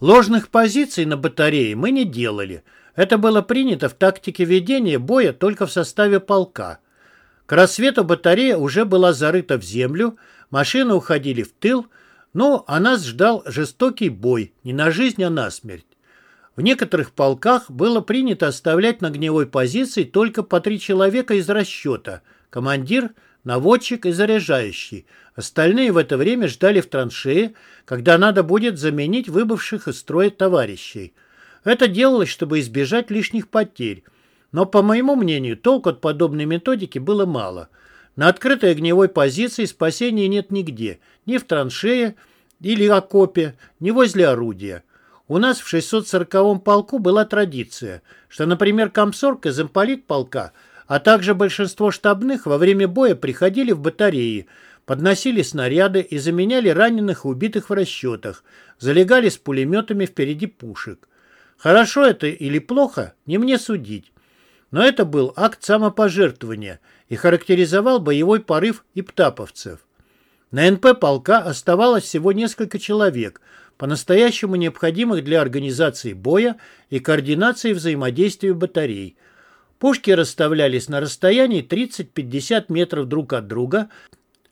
Ложных позиций на батарее мы не делали. Это было принято в тактике ведения боя только в составе полка. К рассвету батарея уже была зарыта в землю, машины уходили в тыл, но а нас ждал жестокий бой, не на жизнь, а на смерть. В некоторых полках было принято оставлять на огневой позиции только по три человека из расчета – командир, наводчик и заряжающий. Остальные в это время ждали в траншее, когда надо будет заменить выбывших из строя товарищей. Это делалось, чтобы избежать лишних потерь. Но, по моему мнению, толку от подобной методики было мало. На открытой огневой позиции спасения нет нигде, ни в траншее или окопе, ни возле орудия. У нас в 640-м полку была традиция, что, например, комсорг и замполит полка – а также большинство штабных во время боя приходили в батареи, подносили снаряды и заменяли раненых и убитых в расчетах, залегали с пулеметами впереди пушек. Хорошо это или плохо, не мне судить. Но это был акт самопожертвования и характеризовал боевой порыв иптаповцев. На НП полка оставалось всего несколько человек, по-настоящему необходимых для организации боя и координации взаимодействия батарей – Пушки расставлялись на расстоянии 30-50 метров друг от друга,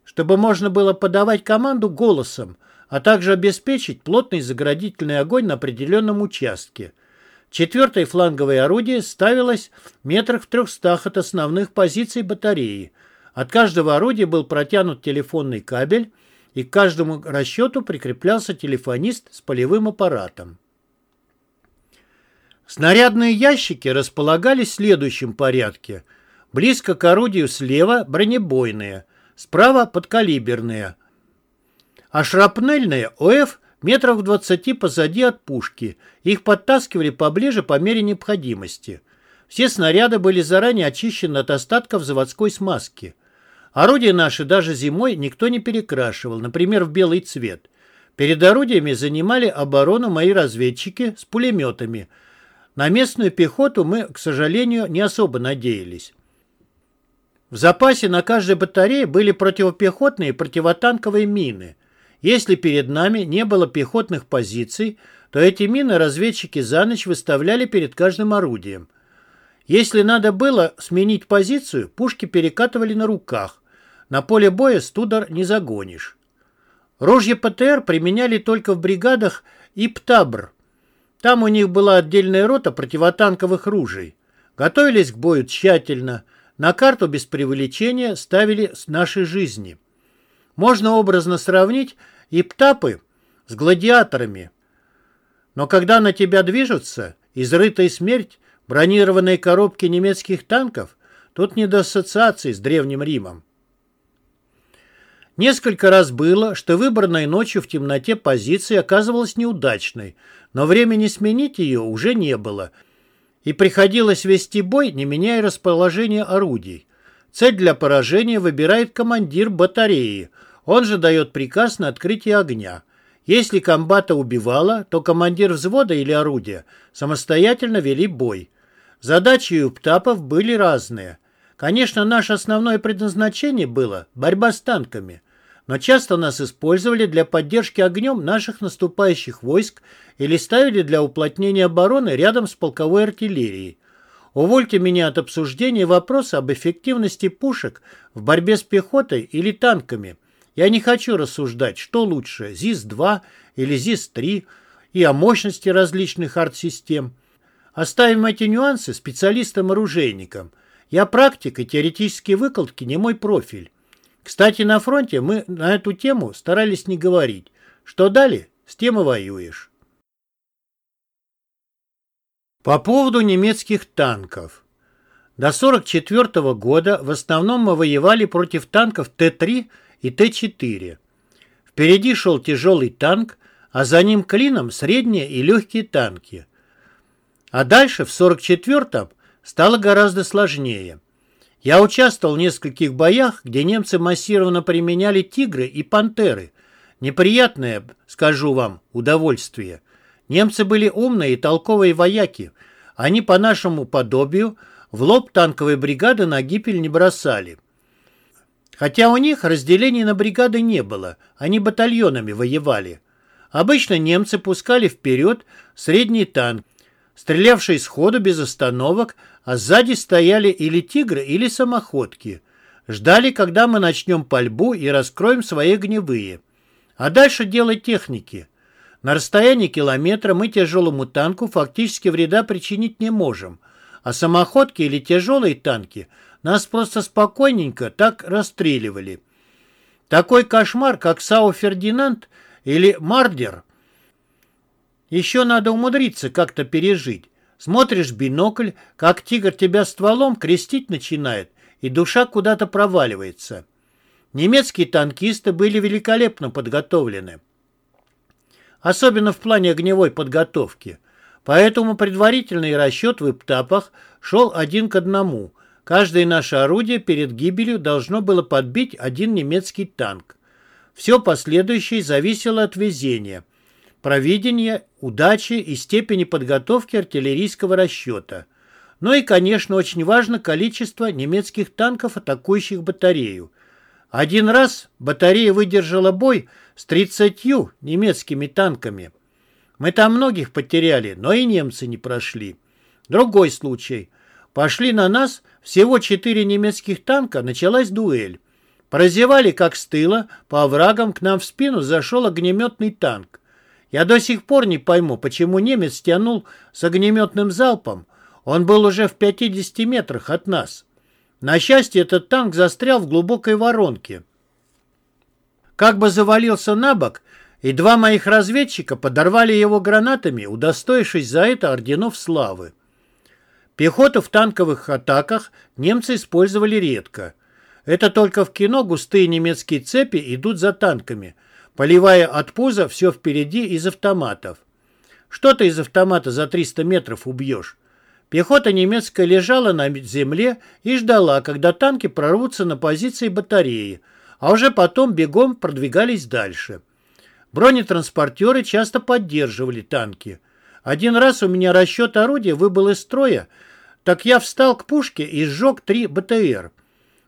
чтобы можно было подавать команду голосом, а также обеспечить плотный заградительный огонь на определенном участке. Четвертое фланговое орудие ставилось метрах в трехстах от основных позиций батареи. От каждого орудия был протянут телефонный кабель, и к каждому расчету прикреплялся телефонист с полевым аппаратом. Снарядные ящики располагались в следующем порядке. Близко к орудию слева бронебойные, справа подкалиберные, а шрапнельные ОФ метров в 20 позади от пушки. Их подтаскивали поближе по мере необходимости. Все снаряды были заранее очищены от остатков заводской смазки. Орудия наши даже зимой никто не перекрашивал, например, в белый цвет. Перед орудиями занимали оборону мои разведчики с пулеметами – на местную пехоту мы, к сожалению, не особо надеялись. В запасе на каждой батарее были противопехотные и противотанковые мины. Если перед нами не было пехотных позиций, то эти мины разведчики за ночь выставляли перед каждым орудием. Если надо было сменить позицию, пушки перекатывали на руках. На поле боя студар не загонишь. Ружья ПТР применяли только в бригадах ИПТАБР, там у них была отдельная рота противотанковых ружей. Готовились к бою тщательно. На карту без преувеличения ставили с нашей жизни. Можно образно сравнить и птапы с гладиаторами. Но когда на тебя движутся, изрытая смерть, бронированные коробки немецких танков, тут не до ассоциаций с Древним Римом. Несколько раз было, что выбранная ночью в темноте позиция оказывалась неудачной, но времени сменить ее уже не было, и приходилось вести бой, не меняя расположение орудий. Цель для поражения выбирает командир батареи, он же дает приказ на открытие огня. Если комбата убивало, то командир взвода или орудия самостоятельно вели бой. Задачи у ПТАПов были разные. Конечно, наше основное предназначение было борьба с танками но часто нас использовали для поддержки огнем наших наступающих войск или ставили для уплотнения обороны рядом с полковой артиллерией. Увольте меня от обсуждения вопроса об эффективности пушек в борьбе с пехотой или танками. Я не хочу рассуждать, что лучше, ЗИС-2 или ЗИС-3, и о мощности различных арт-систем. Оставим эти нюансы специалистам-оружейникам. Я практик, и теоретические выкладки не мой профиль. Кстати, на фронте мы на эту тему старались не говорить. Что дали, с тем и воюешь. По поводу немецких танков. До 1944 года в основном мы воевали против танков Т-3 и Т-4. Впереди шел тяжелый танк, а за ним клином средние и легкие танки. А дальше в 1944-м стало гораздо сложнее. Я участвовал в нескольких боях, где немцы массированно применяли «Тигры» и «Пантеры». Неприятное, скажу вам, удовольствие. Немцы были умные и толковые вояки. Они по нашему подобию в лоб танковой бригады на гибель не бросали. Хотя у них разделений на бригады не было, они батальонами воевали. Обычно немцы пускали вперед средний танк, стрелявший сходу без остановок, а сзади стояли или тигры, или самоходки. Ждали, когда мы начнем пальбу и раскроем свои гневые. А дальше дело техники. На расстоянии километра мы тяжелому танку фактически вреда причинить не можем, а самоходки или тяжелые танки нас просто спокойненько так расстреливали. Такой кошмар, как Сау Фердинанд или Мардер, еще надо умудриться как-то пережить. Смотришь бинокль, как тигр тебя стволом крестить начинает, и душа куда-то проваливается. Немецкие танкисты были великолепно подготовлены. Особенно в плане огневой подготовки. Поэтому предварительный расчет в Иптапах шел один к одному. Каждое наше орудие перед гибелью должно было подбить один немецкий танк. Все последующее зависело от везения, провидения, удачи и степени подготовки артиллерийского расчета. Ну и, конечно, очень важно количество немецких танков, атакующих батарею. Один раз батарея выдержала бой с 30 немецкими танками. Мы там многих потеряли, но и немцы не прошли. Другой случай. Пошли на нас всего четыре немецких танка, началась дуэль. Прозевали как с тыла, по оврагам к нам в спину зашел огнеметный танк. Я до сих пор не пойму, почему немец тянул с огнеметным залпом. Он был уже в 50 метрах от нас. На счастье, этот танк застрял в глубокой воронке. Как бы завалился на бок, и два моих разведчика подорвали его гранатами, удостоившись за это орденов славы. Пехоту в танковых атаках немцы использовали редко. Это только в кино густые немецкие цепи идут за танками, поливая от пуза все впереди из автоматов. Что ты из автомата за 300 метров убьешь? Пехота немецкая лежала на земле и ждала, когда танки прорвутся на позиции батареи, а уже потом бегом продвигались дальше. Бронетранспортеры часто поддерживали танки. Один раз у меня расчет орудия выбыл из строя, так я встал к пушке и сжег три БТР.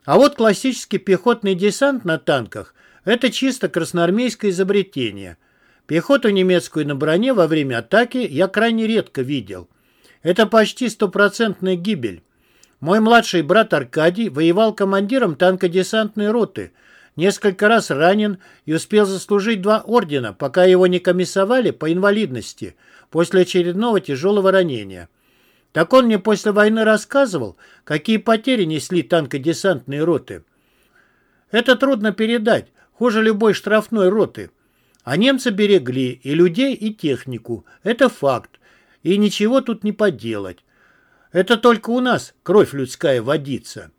А вот классический пехотный десант на танках – это чисто красноармейское изобретение. Пехоту немецкую на броне во время атаки я крайне редко видел – это почти стопроцентная гибель. Мой младший брат Аркадий воевал командиром танкодесантной роты, несколько раз ранен и успел заслужить два ордена, пока его не комиссовали по инвалидности после очередного тяжелого ранения. Так он мне после войны рассказывал, какие потери несли танкодесантные роты. Это трудно передать, хуже любой штрафной роты. А немцы берегли и людей, и технику. Это факт и ничего тут не поделать. Это только у нас кровь людская водится.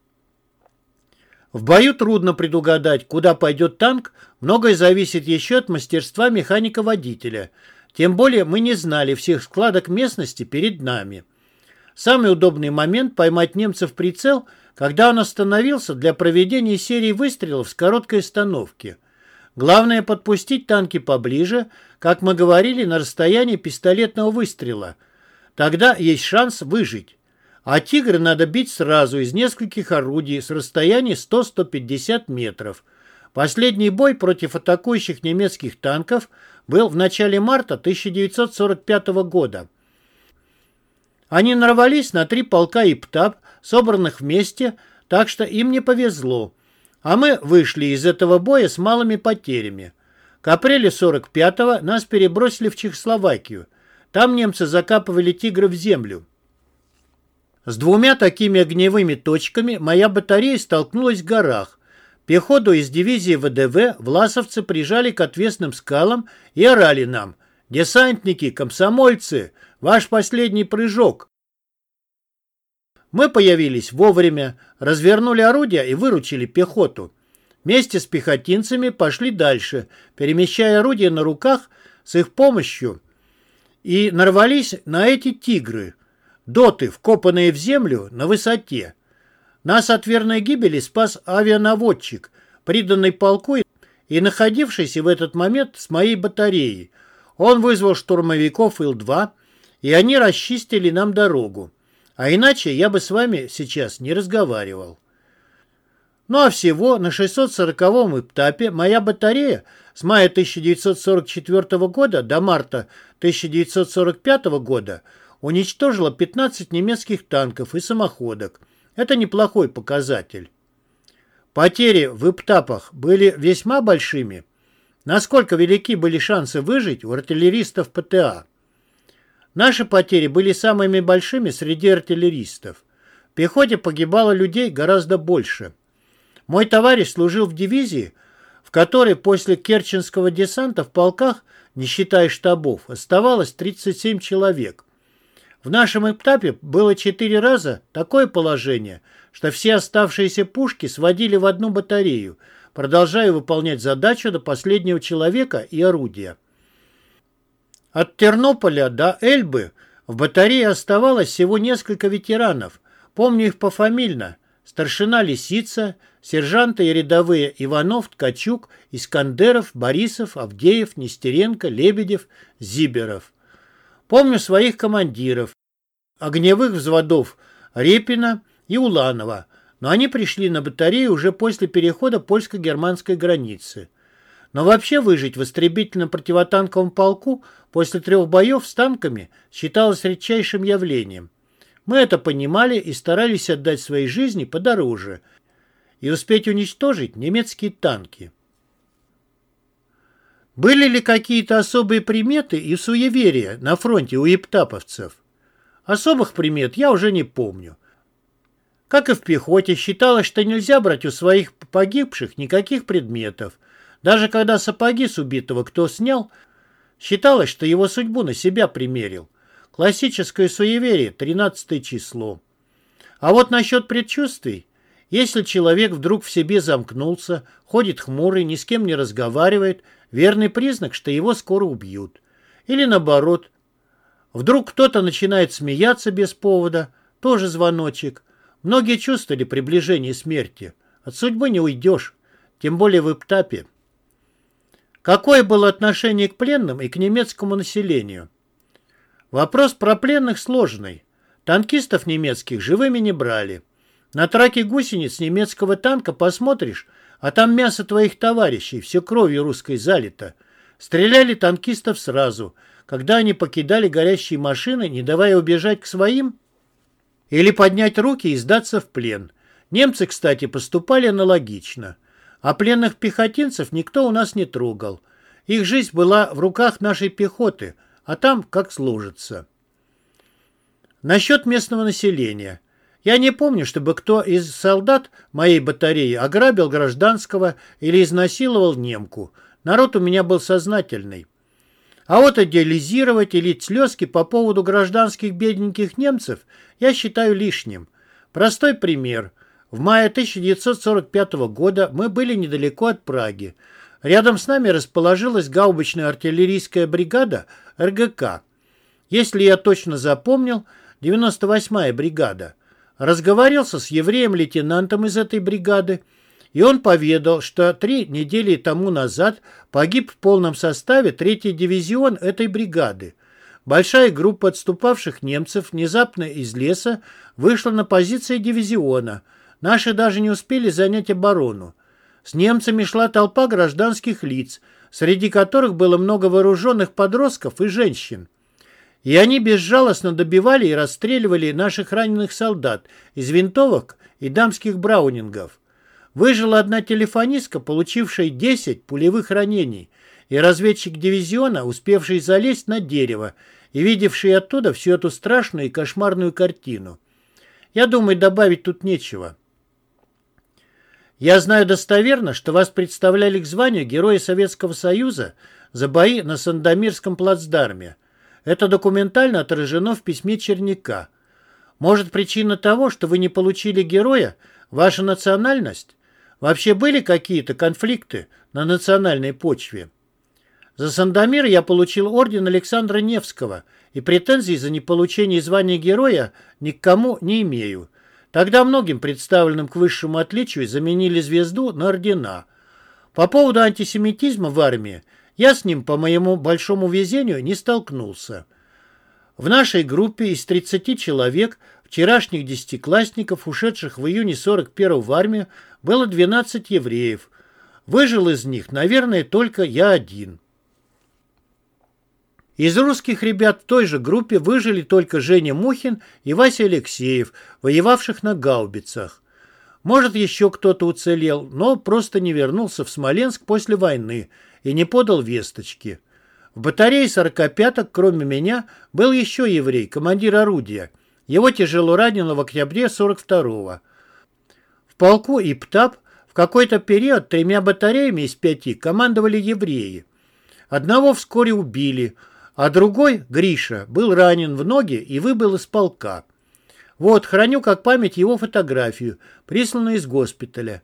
В бою трудно предугадать, куда пойдет танк, многое зависит еще от мастерства механика-водителя. Тем более мы не знали всех складок местности перед нами. Самый удобный момент поймать немца в прицел, когда он остановился для проведения серии выстрелов с короткой остановки – Главное подпустить танки поближе, как мы говорили, на расстоянии пистолетного выстрела. Тогда есть шанс выжить. А «Тигры» надо бить сразу из нескольких орудий с расстояния 100-150 метров. Последний бой против атакующих немецких танков был в начале марта 1945 года. Они нарвались на три полка ИПТАП, собранных вместе, так что им не повезло. А мы вышли из этого боя с малыми потерями. К апреле 45-го нас перебросили в Чехословакию. Там немцы закапывали тигры в землю. С двумя такими огневыми точками моя батарея столкнулась в горах. Пехоту из дивизии ВДВ власовцы прижали к отвесным скалам и орали нам «Десантники, комсомольцы, ваш последний прыжок!» Мы появились вовремя, развернули орудия и выручили пехоту. Вместе с пехотинцами пошли дальше, перемещая орудия на руках с их помощью, и нарвались на эти «тигры». Доты, вкопанные в землю на высоте. Нас от верной гибели спас авианаводчик, приданный полку и находившийся в этот момент с моей батареей. Он вызвал штурмовиков Ил-2, и они расчистили нам дорогу. А иначе я бы с вами сейчас не разговаривал. Ну а всего на 640-м этапе моя батарея с мая 1944 года до марта 1945 года уничтожила 15 немецких танков и самоходок. Это неплохой показатель. Потери в Иптапах были весьма большими. Насколько велики были шансы выжить у артиллеристов ПТА? Наши потери были самыми большими среди артиллеристов. В пехоте погибало людей гораздо больше. Мой товарищ служил в дивизии, в которой после Керченского десанта в полках, не считая штабов, оставалось 37 человек. В нашем этапе было четыре раза такое положение, что все оставшиеся пушки сводили в одну батарею, продолжая выполнять задачу до последнего человека и орудия. От Тернополя до Эльбы в батарее оставалось всего несколько ветеранов. Помню их пофамильно. Старшина Лисица, сержанты и рядовые Иванов, Ткачук, Искандеров, Борисов, Авдеев, Нестеренко, Лебедев, Зиберов. Помню своих командиров, огневых взводов Репина и Уланова, но они пришли на батарею уже после перехода польско-германской границы. Но вообще выжить в истребительно-противотанковом полку после трех боев с танками считалось редчайшим явлением. Мы это понимали и старались отдать своей жизни подороже и успеть уничтожить немецкие танки. Были ли какие-то особые приметы и суеверия на фронте у ептаповцев? Особых примет я уже не помню. Как и в пехоте, считалось, что нельзя брать у своих погибших никаких предметов. Даже когда сапоги с убитого кто снял, считалось, что его судьбу на себя примерил. Классическое суеверие, 13 число. А вот насчет предчувствий. Если человек вдруг в себе замкнулся, ходит хмурый, ни с кем не разговаривает, верный признак, что его скоро убьют. Или наоборот, Вдруг кто-то начинает смеяться без повода, тоже звоночек. Многие чувствовали приближение смерти. От судьбы не уйдешь, тем более в Иптапе. Какое было отношение к пленным и к немецкому населению? Вопрос про пленных сложный. Танкистов немецких живыми не брали. На траке гусениц немецкого танка посмотришь, а там мясо твоих товарищей, все кровью русской залито. Стреляли танкистов сразу – когда они покидали горящие машины, не давая убежать к своим? Или поднять руки и сдаться в плен? Немцы, кстати, поступали аналогично. А пленных пехотинцев никто у нас не трогал. Их жизнь была в руках нашей пехоты, а там как сложится. Насчет местного населения. Я не помню, чтобы кто из солдат моей батареи ограбил гражданского или изнасиловал немку. Народ у меня был сознательный. А вот идеализировать и лить слезки по поводу гражданских бедненьких немцев я считаю лишним. Простой пример. В мае 1945 года мы были недалеко от Праги. Рядом с нами расположилась гаубичная артиллерийская бригада РГК. Если я точно запомнил, 98-я бригада. Разговорился с евреем-лейтенантом из этой бригады, и он поведал, что три недели тому назад погиб в полном составе третий дивизион этой бригады. Большая группа отступавших немцев внезапно из леса вышла на позиции дивизиона. Наши даже не успели занять оборону. С немцами шла толпа гражданских лиц, среди которых было много вооруженных подростков и женщин. И они безжалостно добивали и расстреливали наших раненых солдат из винтовок и дамских браунингов. Выжила одна телефонистка, получившая 10 пулевых ранений, и разведчик дивизиона, успевший залезть на дерево и видевший оттуда всю эту страшную и кошмарную картину. Я думаю, добавить тут нечего. Я знаю достоверно, что вас представляли к званию Героя Советского Союза за бои на Сандомирском плацдарме. Это документально отражено в письме Черняка. Может, причина того, что вы не получили героя, ваша национальность? Вообще были какие-то конфликты на национальной почве? За Сандомир я получил орден Александра Невского и претензий за неполучение звания героя ни к кому не имею. Тогда многим представленным к высшему отличию заменили звезду на ордена. По поводу антисемитизма в армии я с ним, по моему большому везению, не столкнулся. В нашей группе из 30 человек, вчерашних десятиклассников, ушедших в июне 41 в армию, было 12 евреев. Выжил из них, наверное, только я один. Из русских ребят в той же группе выжили только Женя Мухин и Вася Алексеев, воевавших на гаубицах. Может, еще кто-то уцелел, но просто не вернулся в Смоленск после войны и не подал весточки. В батарее сорокопяток, кроме меня, был еще еврей, командир орудия. Его тяжело ранило в октябре 42-го. В полку Иптап в какой-то период тремя батареями из пяти командовали евреи. Одного вскоре убили – а другой, Гриша, был ранен в ноги и выбыл из полка. Вот, храню как память его фотографию, присланную из госпиталя.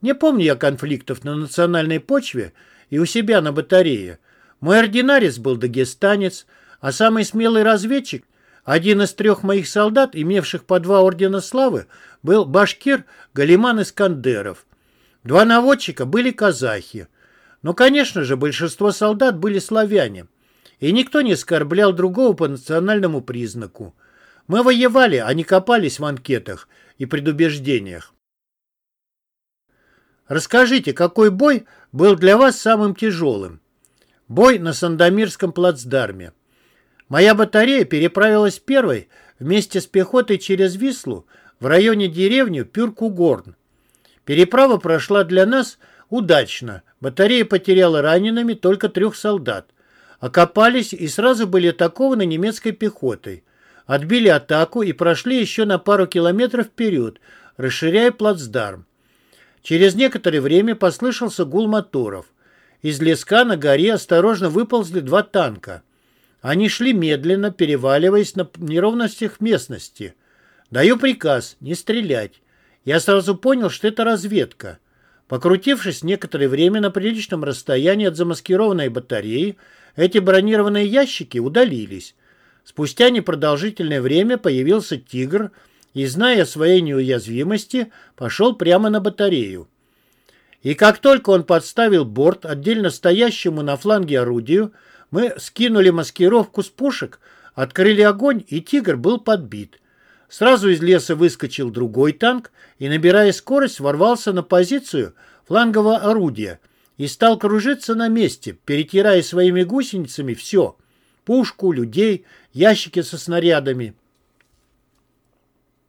Не помню я конфликтов на национальной почве и у себя на батарее. Мой ординарец был дагестанец, а самый смелый разведчик, один из трех моих солдат, имевших по два ордена славы, был башкир Галиман Искандеров. Два наводчика были казахи. Но, конечно же, большинство солдат были славяне – и никто не оскорблял другого по национальному признаку. Мы воевали, а не копались в анкетах и предубеждениях. Расскажите, какой бой был для вас самым тяжелым? Бой на Сандомирском плацдарме. Моя батарея переправилась первой вместе с пехотой через Вислу в районе деревни Пюркугорн. Переправа прошла для нас удачно. Батарея потеряла ранеными только трех солдат – Окопались и сразу были атакованы немецкой пехотой. Отбили атаку и прошли еще на пару километров вперед, расширяя плацдарм. Через некоторое время послышался гул моторов. Из леска на горе осторожно выползли два танка. Они шли медленно, переваливаясь на неровностях местности. Даю приказ не стрелять. Я сразу понял, что это разведка. Покрутившись некоторое время на приличном расстоянии от замаскированной батареи, эти бронированные ящики удалились. Спустя непродолжительное время появился «Тигр» и, зная о своей неуязвимости, пошел прямо на батарею. И как только он подставил борт отдельно стоящему на фланге орудию, мы скинули маскировку с пушек, открыли огонь, и «Тигр» был подбит. Сразу из леса выскочил другой танк и, набирая скорость, ворвался на позицию флангового орудия – и стал кружиться на месте, перетирая своими гусеницами все – пушку, людей, ящики со снарядами.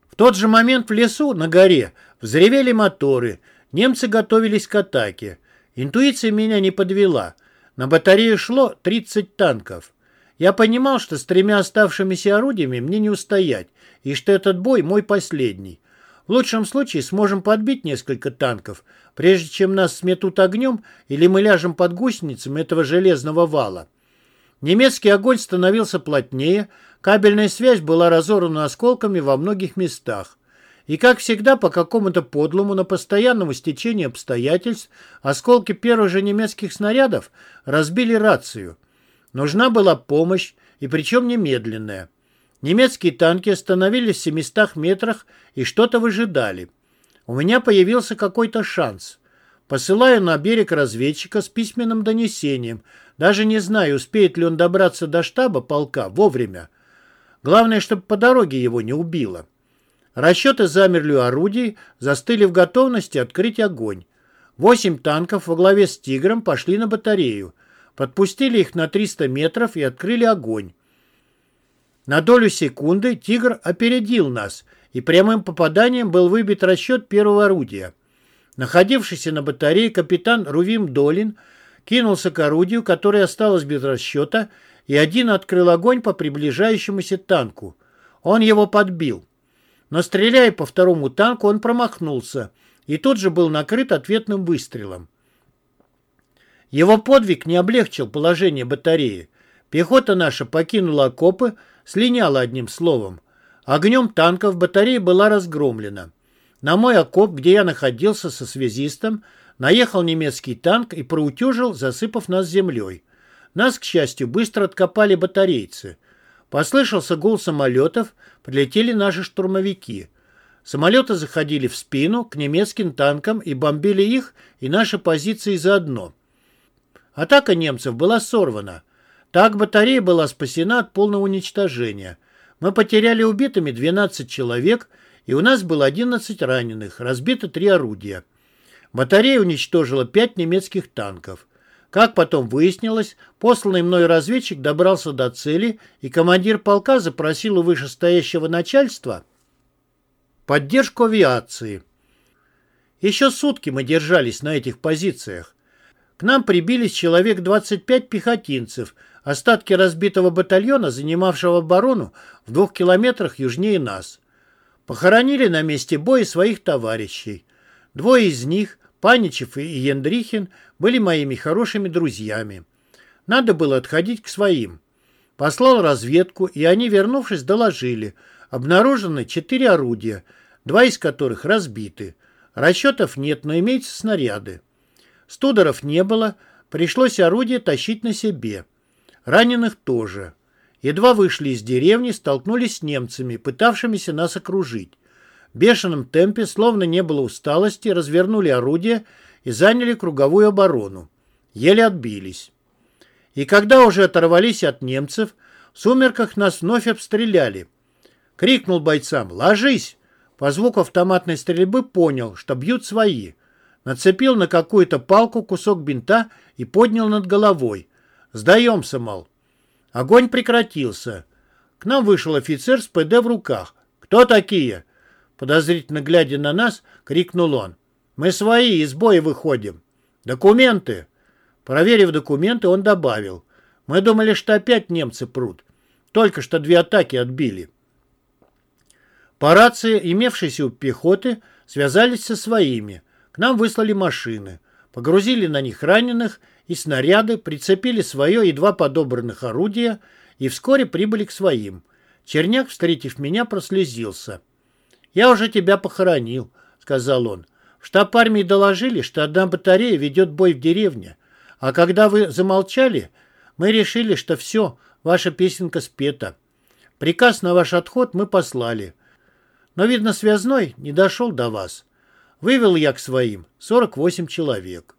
В тот же момент в лесу на горе взревели моторы, немцы готовились к атаке. Интуиция меня не подвела. На батарею шло 30 танков. Я понимал, что с тремя оставшимися орудиями мне не устоять, и что этот бой мой последний. В лучшем случае сможем подбить несколько танков, прежде чем нас сметут огнем или мы ляжем под гусеницами этого железного вала. Немецкий огонь становился плотнее, кабельная связь была разорвана осколками во многих местах. И, как всегда, по какому-то подлому, но постоянному стечению обстоятельств, осколки первых же немецких снарядов разбили рацию. Нужна была помощь, и причем немедленная. Немецкие танки остановились в 700 метрах и что-то выжидали. У меня появился какой-то шанс. Посылаю на берег разведчика с письменным донесением. Даже не знаю, успеет ли он добраться до штаба полка вовремя. Главное, чтобы по дороге его не убило. Расчеты замерли у орудий, застыли в готовности открыть огонь. Восемь танков во главе с «Тигром» пошли на батарею. Подпустили их на 300 метров и открыли огонь. На долю секунды «Тигр» опередил нас, и прямым попаданием был выбит расчет первого орудия. Находившийся на батарее капитан Рувим Долин кинулся к орудию, которое осталось без расчета, и один открыл огонь по приближающемуся танку. Он его подбил. Но стреляя по второму танку, он промахнулся и тут же был накрыт ответным выстрелом. Его подвиг не облегчил положение батареи. Пехота наша покинула окопы, слиняла одним словом. Огнем танков батарея была разгромлена. На мой окоп, где я находился со связистом, наехал немецкий танк и проутюжил, засыпав нас землей. Нас, к счастью, быстро откопали батарейцы. Послышался гул самолетов, прилетели наши штурмовики. Самолеты заходили в спину к немецким танкам и бомбили их и наши позиции заодно. Атака немцев была сорвана. Так батарея была спасена от полного уничтожения. Мы потеряли убитыми 12 человек, и у нас было 11 раненых, разбито три орудия. Батарея уничтожила 5 немецких танков. Как потом выяснилось, посланный мной разведчик добрался до цели, и командир полка запросил у вышестоящего начальства поддержку авиации. Еще сутки мы держались на этих позициях. К нам прибились человек 25 пехотинцев, остатки разбитого батальона, занимавшего оборону в двух километрах южнее нас. Похоронили на месте боя своих товарищей. Двое из них, Паничев и Яндрихин, были моими хорошими друзьями. Надо было отходить к своим. Послал разведку, и они, вернувшись, доложили. Обнаружены четыре орудия, два из которых разбиты. Расчетов нет, но имеются снаряды. Студоров не было, пришлось орудие тащить на себе. Раненых тоже. Едва вышли из деревни, столкнулись с немцами, пытавшимися нас окружить. В бешеном темпе, словно не было усталости, развернули орудие и заняли круговую оборону. Еле отбились. И когда уже оторвались от немцев, в сумерках нас вновь обстреляли. Крикнул бойцам «Ложись!» По звуку автоматной стрельбы понял, что бьют свои. Нацепил на какую-то палку кусок бинта и поднял над головой. «Сдаемся, мол». Огонь прекратился. К нам вышел офицер с ПД в руках. «Кто такие?» Подозрительно глядя на нас, крикнул он. «Мы свои, из боя выходим». «Документы!» Проверив документы, он добавил. «Мы думали, что опять немцы прут. Только что две атаки отбили». По рации, имевшейся у пехоты, связались со своими. К нам выслали машины. Погрузили на них раненых и снаряды, прицепили свое и два подобранных орудия и вскоре прибыли к своим. Черняк, встретив меня, прослезился. «Я уже тебя похоронил», — сказал он. «В штаб армии доложили, что одна батарея ведет бой в деревне. А когда вы замолчали, мы решили, что все, ваша песенка спета. Приказ на ваш отход мы послали. Но, видно, связной не дошел до вас. Вывел я к своим 48 человек.